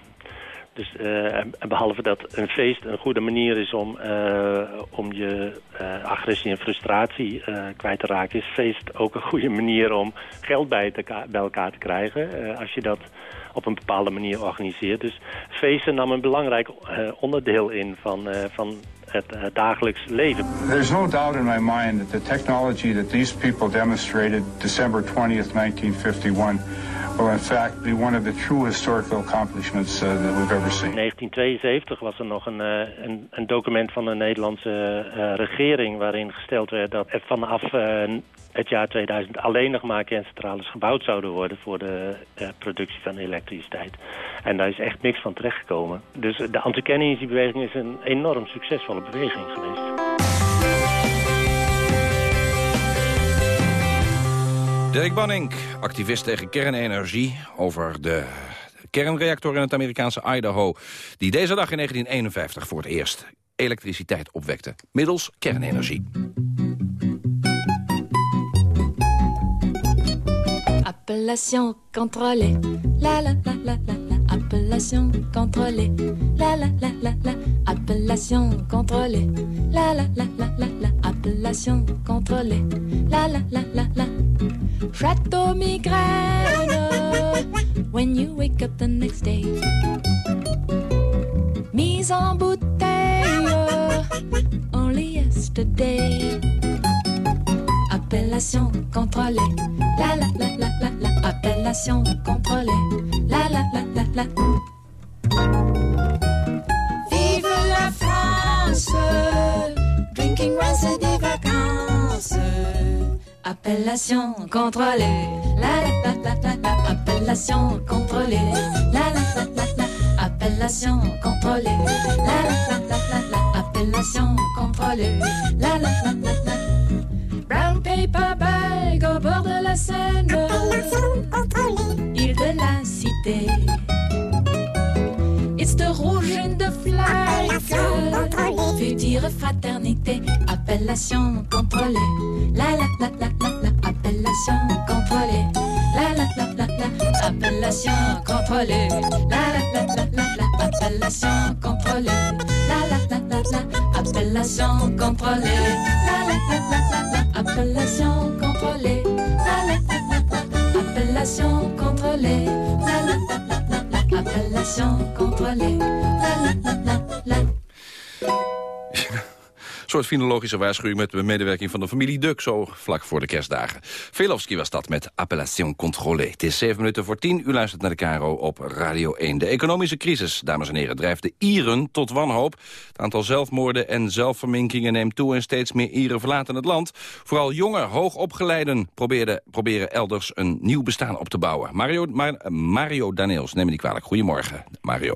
Speaker 39: Dus uh, behalve dat een feest een goede manier is om, uh, om je uh, agressie en frustratie kwijt te raken... is feest ook een goede manier om geld bij, te bij elkaar te krijgen... als je dat op een bepaalde manier organiseert. Dus feesten nam een belangrijk onderdeel in van, van het dagelijks leven.
Speaker 42: There's no doubt in my mind that the technology that these people demonstrated December 20th, 1951 in fact be one of the true historical accomplishments uh, that we've ever seen.
Speaker 39: In 1972 was er nog een, uh, een, een, document van de Nederlandse uh, regering waarin gesteld werd dat er vanaf het jaar 2000 alleen nog maar kerncentrales gebouwd zouden worden voor de productie van elektriciteit. En daar is echt niks van terechtgekomen. Dus de anti-kernenergiebeweging is een enorm succesvolle beweging geweest.
Speaker 31: Dirk Banning, activist tegen kernenergie... over de kernreactor in het Amerikaanse Idaho... die deze dag in 1951 voor het eerst elektriciteit opwekte. Middels kernenergie.
Speaker 43: Appellation la la la la la. Appellation contrôlée. La la la la la. Appellation contrôlée. La la la la la la. Appellation contrôlée. La la la la la. Château migraine. When you wake up the next day. Mise en bouteille. Only yesterday. Appellation contrôlée. La la la la la la. Appellation contrôlée. La la la la. Vive la France. Drinking rice et des vacances. Appellation contrôlée. La la la la la la. Appellation contrôlée. La la la la la. Appellation contrôlée. La la la la la la. Appellation contrôlée. La la la la la. Brown paper bag au bord de la Seine. Île de la Cité. It's the rouge the flag. Veut dire fraternité. Appellation contrôlée. La la la la la la. Appellation contrôlée. La la la la la. Appellation contrôlée. La la la la la la. Appellation contrôlée. La la la la la. Appellation contrôlée. La la la la la. Appellation contrôlée. La la la la la. Appellation contrôlée. La la la la la. Appellation contrôlée.
Speaker 31: Soort finologische waarschuwing met de medewerking van de familie Duk... zo vlak voor de kerstdagen. Velovski was dat met Appellation Contrôlée. Het is 7 minuten voor 10. U luistert naar de Caro op Radio 1. De economische crisis, dames en heren, drijft de Ieren tot wanhoop. Het aantal zelfmoorden en zelfverminkingen neemt toe... en steeds meer Ieren verlaten het land. Vooral jonge, hoogopgeleiden proberen, proberen elders een nieuw bestaan op te bouwen. Mario, Mar Mario Daneels, neem me niet kwalijk. Goedemorgen, Mario.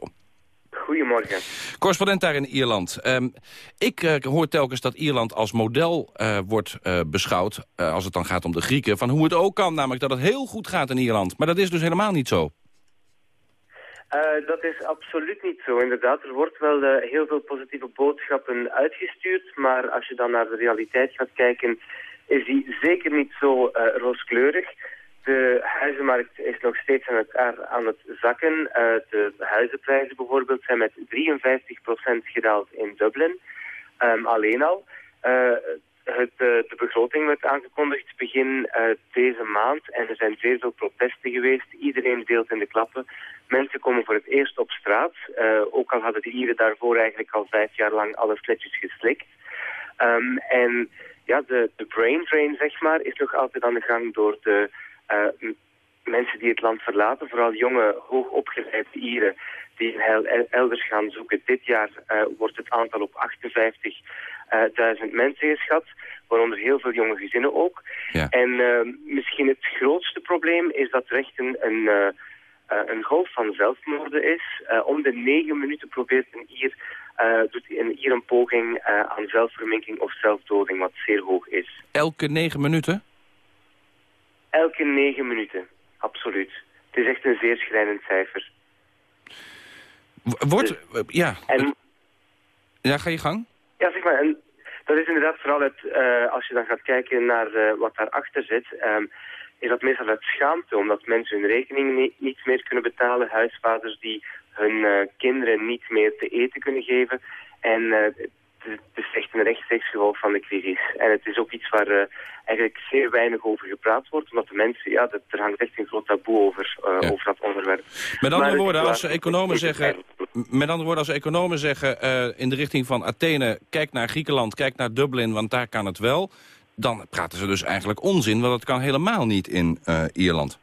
Speaker 44: Goedemorgen.
Speaker 31: Correspondent daar in Ierland. Um, ik uh, hoor telkens dat Ierland als model uh, wordt uh, beschouwd... als het dan gaat om de Grieken, van hoe het ook kan. Namelijk dat het heel goed gaat in Ierland. Maar dat is dus helemaal niet zo.
Speaker 44: dat is absoluut niet zo, inderdaad. Er wordt wel heel veel positieve boodschappen uitgestuurd... maar als je dan naar de realiteit gaat kijken... is die zeker niet zo rooskleurig... De huizenmarkt is nog steeds aan het, aan het zakken. Uh, de huizenprijzen bijvoorbeeld zijn met 53% gedaald in Dublin. Um, alleen al. Uh, het, eh, de begroting werd aangekondigd begin eh, deze maand en er zijn zeer veel protesten geweest. Iedereen deelt in de klappen. Mensen komen voor het eerst op straat, eh, ook al hadden de Ieren daarvoor eigenlijk al vijf jaar lang alles netjes geslikt. Ehm, en ja, de, de brain drain, zeg maar, is nog altijd aan de gang door de eh, mensen die het land verlaten. Vooral jonge, hoogopgeleide Ieren die een heil el- elders gaan zoeken. Dit jaar eh, wordt het aantal op 58.000 mensen geschat, waaronder heel veel jonge gezinnen ook. En eh, misschien het grootste probleem is dat er echt een, een, eh, eh, een golf van zelfmoorden is. Eh, om de negen minuten probeert een Ier, eh, doet een Ier een poging eh, aan zelfverminking of zelfdoding, wat zeer hoog is.
Speaker 31: Elke negen minuten?
Speaker 44: Elke negen minuten, absoluut. Het is echt een zeer schrijnend cijfer.
Speaker 31: Wordt... eh, ja. Ja, ga je gang.
Speaker 44: Ja, zeg maar, en dat is inderdaad vooral het, eh, als je dan gaat kijken naar eh, wat daarachter zit, ehm, is dat meestal uit schaamte, omdat mensen hun rekening ni- niet meer kunnen betalen, huisvaders die hun eh, kinderen niet meer te eten kunnen geven. En het is echt een rechtstreeks gevolg van de crisis. En het is ook iets waar eh, eigenlijk zeer weinig over gepraat wordt, omdat de mensen, ja, dat, er hangt echt een groot taboe over, eh, over dat onderwerp.
Speaker 31: Met
Speaker 44: Maar
Speaker 31: andere
Speaker 44: het
Speaker 31: woorden, als economen zeggen, met andere woorden, als economen zeggen eh, in de richting van Athene... kijk naar Griekenland, kijk naar Dublin, want daar kan het wel... dan praten ze dus eigenlijk onzin, want dat kan helemaal niet in Ierland.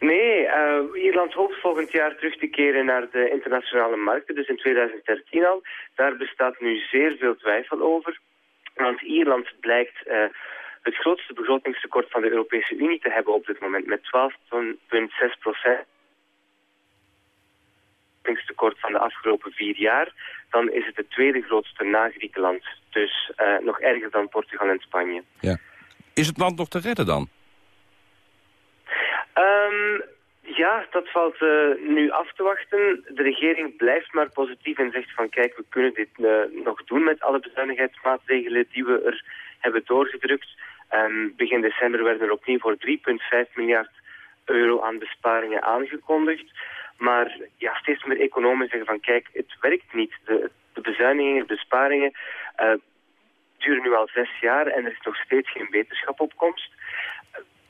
Speaker 44: Nee, eh, Ierland hoopt volgend jaar terug te keren naar de internationale markten, dus in 2013 al. Daar bestaat nu zeer veel twijfel over, want Ierland blijkt eh, het grootste begrotingstekort van de Europese Unie te hebben op dit moment met 12,6 procent begrotingstekort van de afgelopen vier jaar, dan is het het tweede grootste na Griekenland. Dus eh, nog erger dan Portugal en Spanje.
Speaker 31: Ja. Is het land nog te redden dan?
Speaker 44: Ehm, ja, dat valt eh, nu af te wachten. De regering blijft maar positief en zegt van kijk, we kunnen dit eh, nog doen met alle bezuinigheidsmaatregelen die we er hebben doorgedrukt. Ehm, begin december werden er opnieuw voor 3,5 miljard euro aan besparingen aangekondigd. Maar ja, steeds meer economen zeggen van kijk, het werkt niet. De, de bezuinigingen, de besparingen eh, duren nu al zes jaar en er is nog steeds geen wetenschap op komst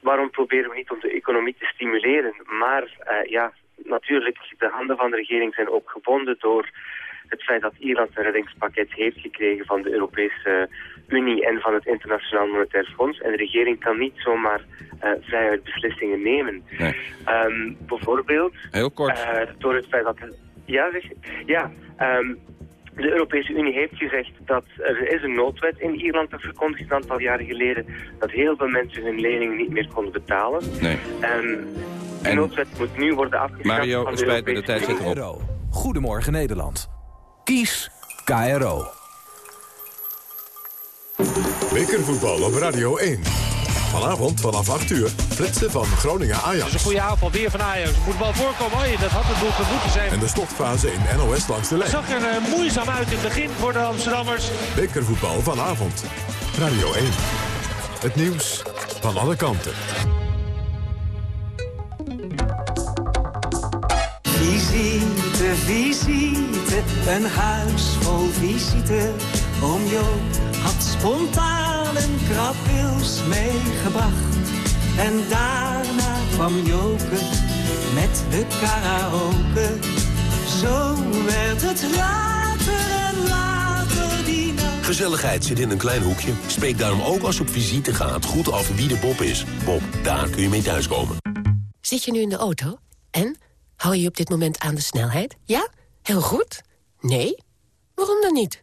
Speaker 44: waarom proberen we niet om de economie te stimuleren? Maar eh, ja, natuurlijk, de handen van de regering zijn ook gebonden door het feit dat Ierland een reddingspakket heeft gekregen van de Europese Unie en van het Internationaal Monetair Fonds. En de regering kan niet zomaar vrijuit beslissingen nemen. Ehm, bijvoorbeeld...
Speaker 31: Heel kort.
Speaker 44: eh, door het feit dat... Ja, zeg, ja ehm, de Europese Unie heeft gezegd dat er is een noodwet in Ierland dat verkondigd een aantal jaren geleden dat heel veel mensen hun leningen niet meer konden betalen.
Speaker 31: Nee.
Speaker 44: En die noodwet moet nu worden afgeschaft
Speaker 31: Mario,
Speaker 44: van de
Speaker 31: spijt me, de tijd zit erop.
Speaker 45: Goedemorgen Nederland. Kies KRO.
Speaker 1: Bekervoetbal op Radio 1. Vanavond vanaf 8 uur flitsen van Groningen
Speaker 46: Dat
Speaker 1: Ajax.
Speaker 46: is een goede aanval weer van Ajax. Moet de bal voorkomen. Oei, dat had het doelpunt moeten zijn.
Speaker 1: En de slotfase in NOS langs de lijn.
Speaker 46: zag er eh, moeizaam uit in het begin voor de Amsterdammers.
Speaker 1: Bekervoetbal vanavond. Radio 1. Het nieuws van alle kanten.
Speaker 47: Visite, visite, een huis vol visite. Oom Joop had spontaan een krabwils meegebracht. En daarna kwam Joke met de karaoke. Zo werd het later en later die nacht.
Speaker 48: Gezelligheid zit in een klein hoekje. Spreek daarom ook als je op visite gaat goed af wie de Bob is. Bob, daar kun je mee thuiskomen.
Speaker 49: Zit je nu in de auto? En? Hou je op dit moment aan de snelheid? Ja? Heel goed? Nee? Waarom dan niet?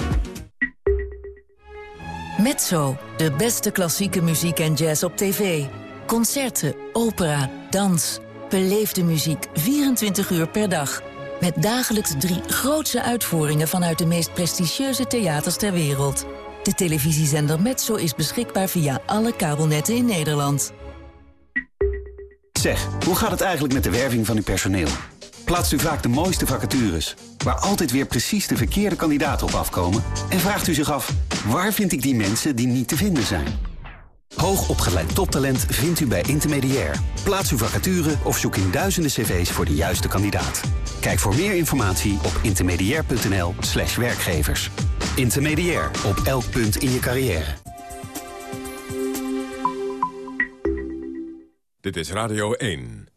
Speaker 50: Mezzo, de beste klassieke muziek en jazz op tv. Concerten, opera, dans. Beleefde muziek 24 uur per dag. Met dagelijks drie grootse uitvoeringen vanuit de meest prestigieuze theaters ter wereld. De televisiezender Metso is beschikbaar via alle kabelnetten in Nederland.
Speaker 51: Zeg, hoe gaat het eigenlijk met de werving van uw personeel? Plaatst u vaak de mooiste vacatures, waar altijd weer precies de verkeerde kandidaten op afkomen? En vraagt u zich af, waar vind ik die mensen die niet te vinden zijn? Hoogopgeleid toptalent vindt u bij Intermediair. Plaats uw vacature of zoek in duizenden cv's voor de juiste kandidaat. Kijk voor meer informatie op intermediair.nl slash werkgevers. Intermediair, op elk punt in je carrière.
Speaker 1: Dit is Radio 1.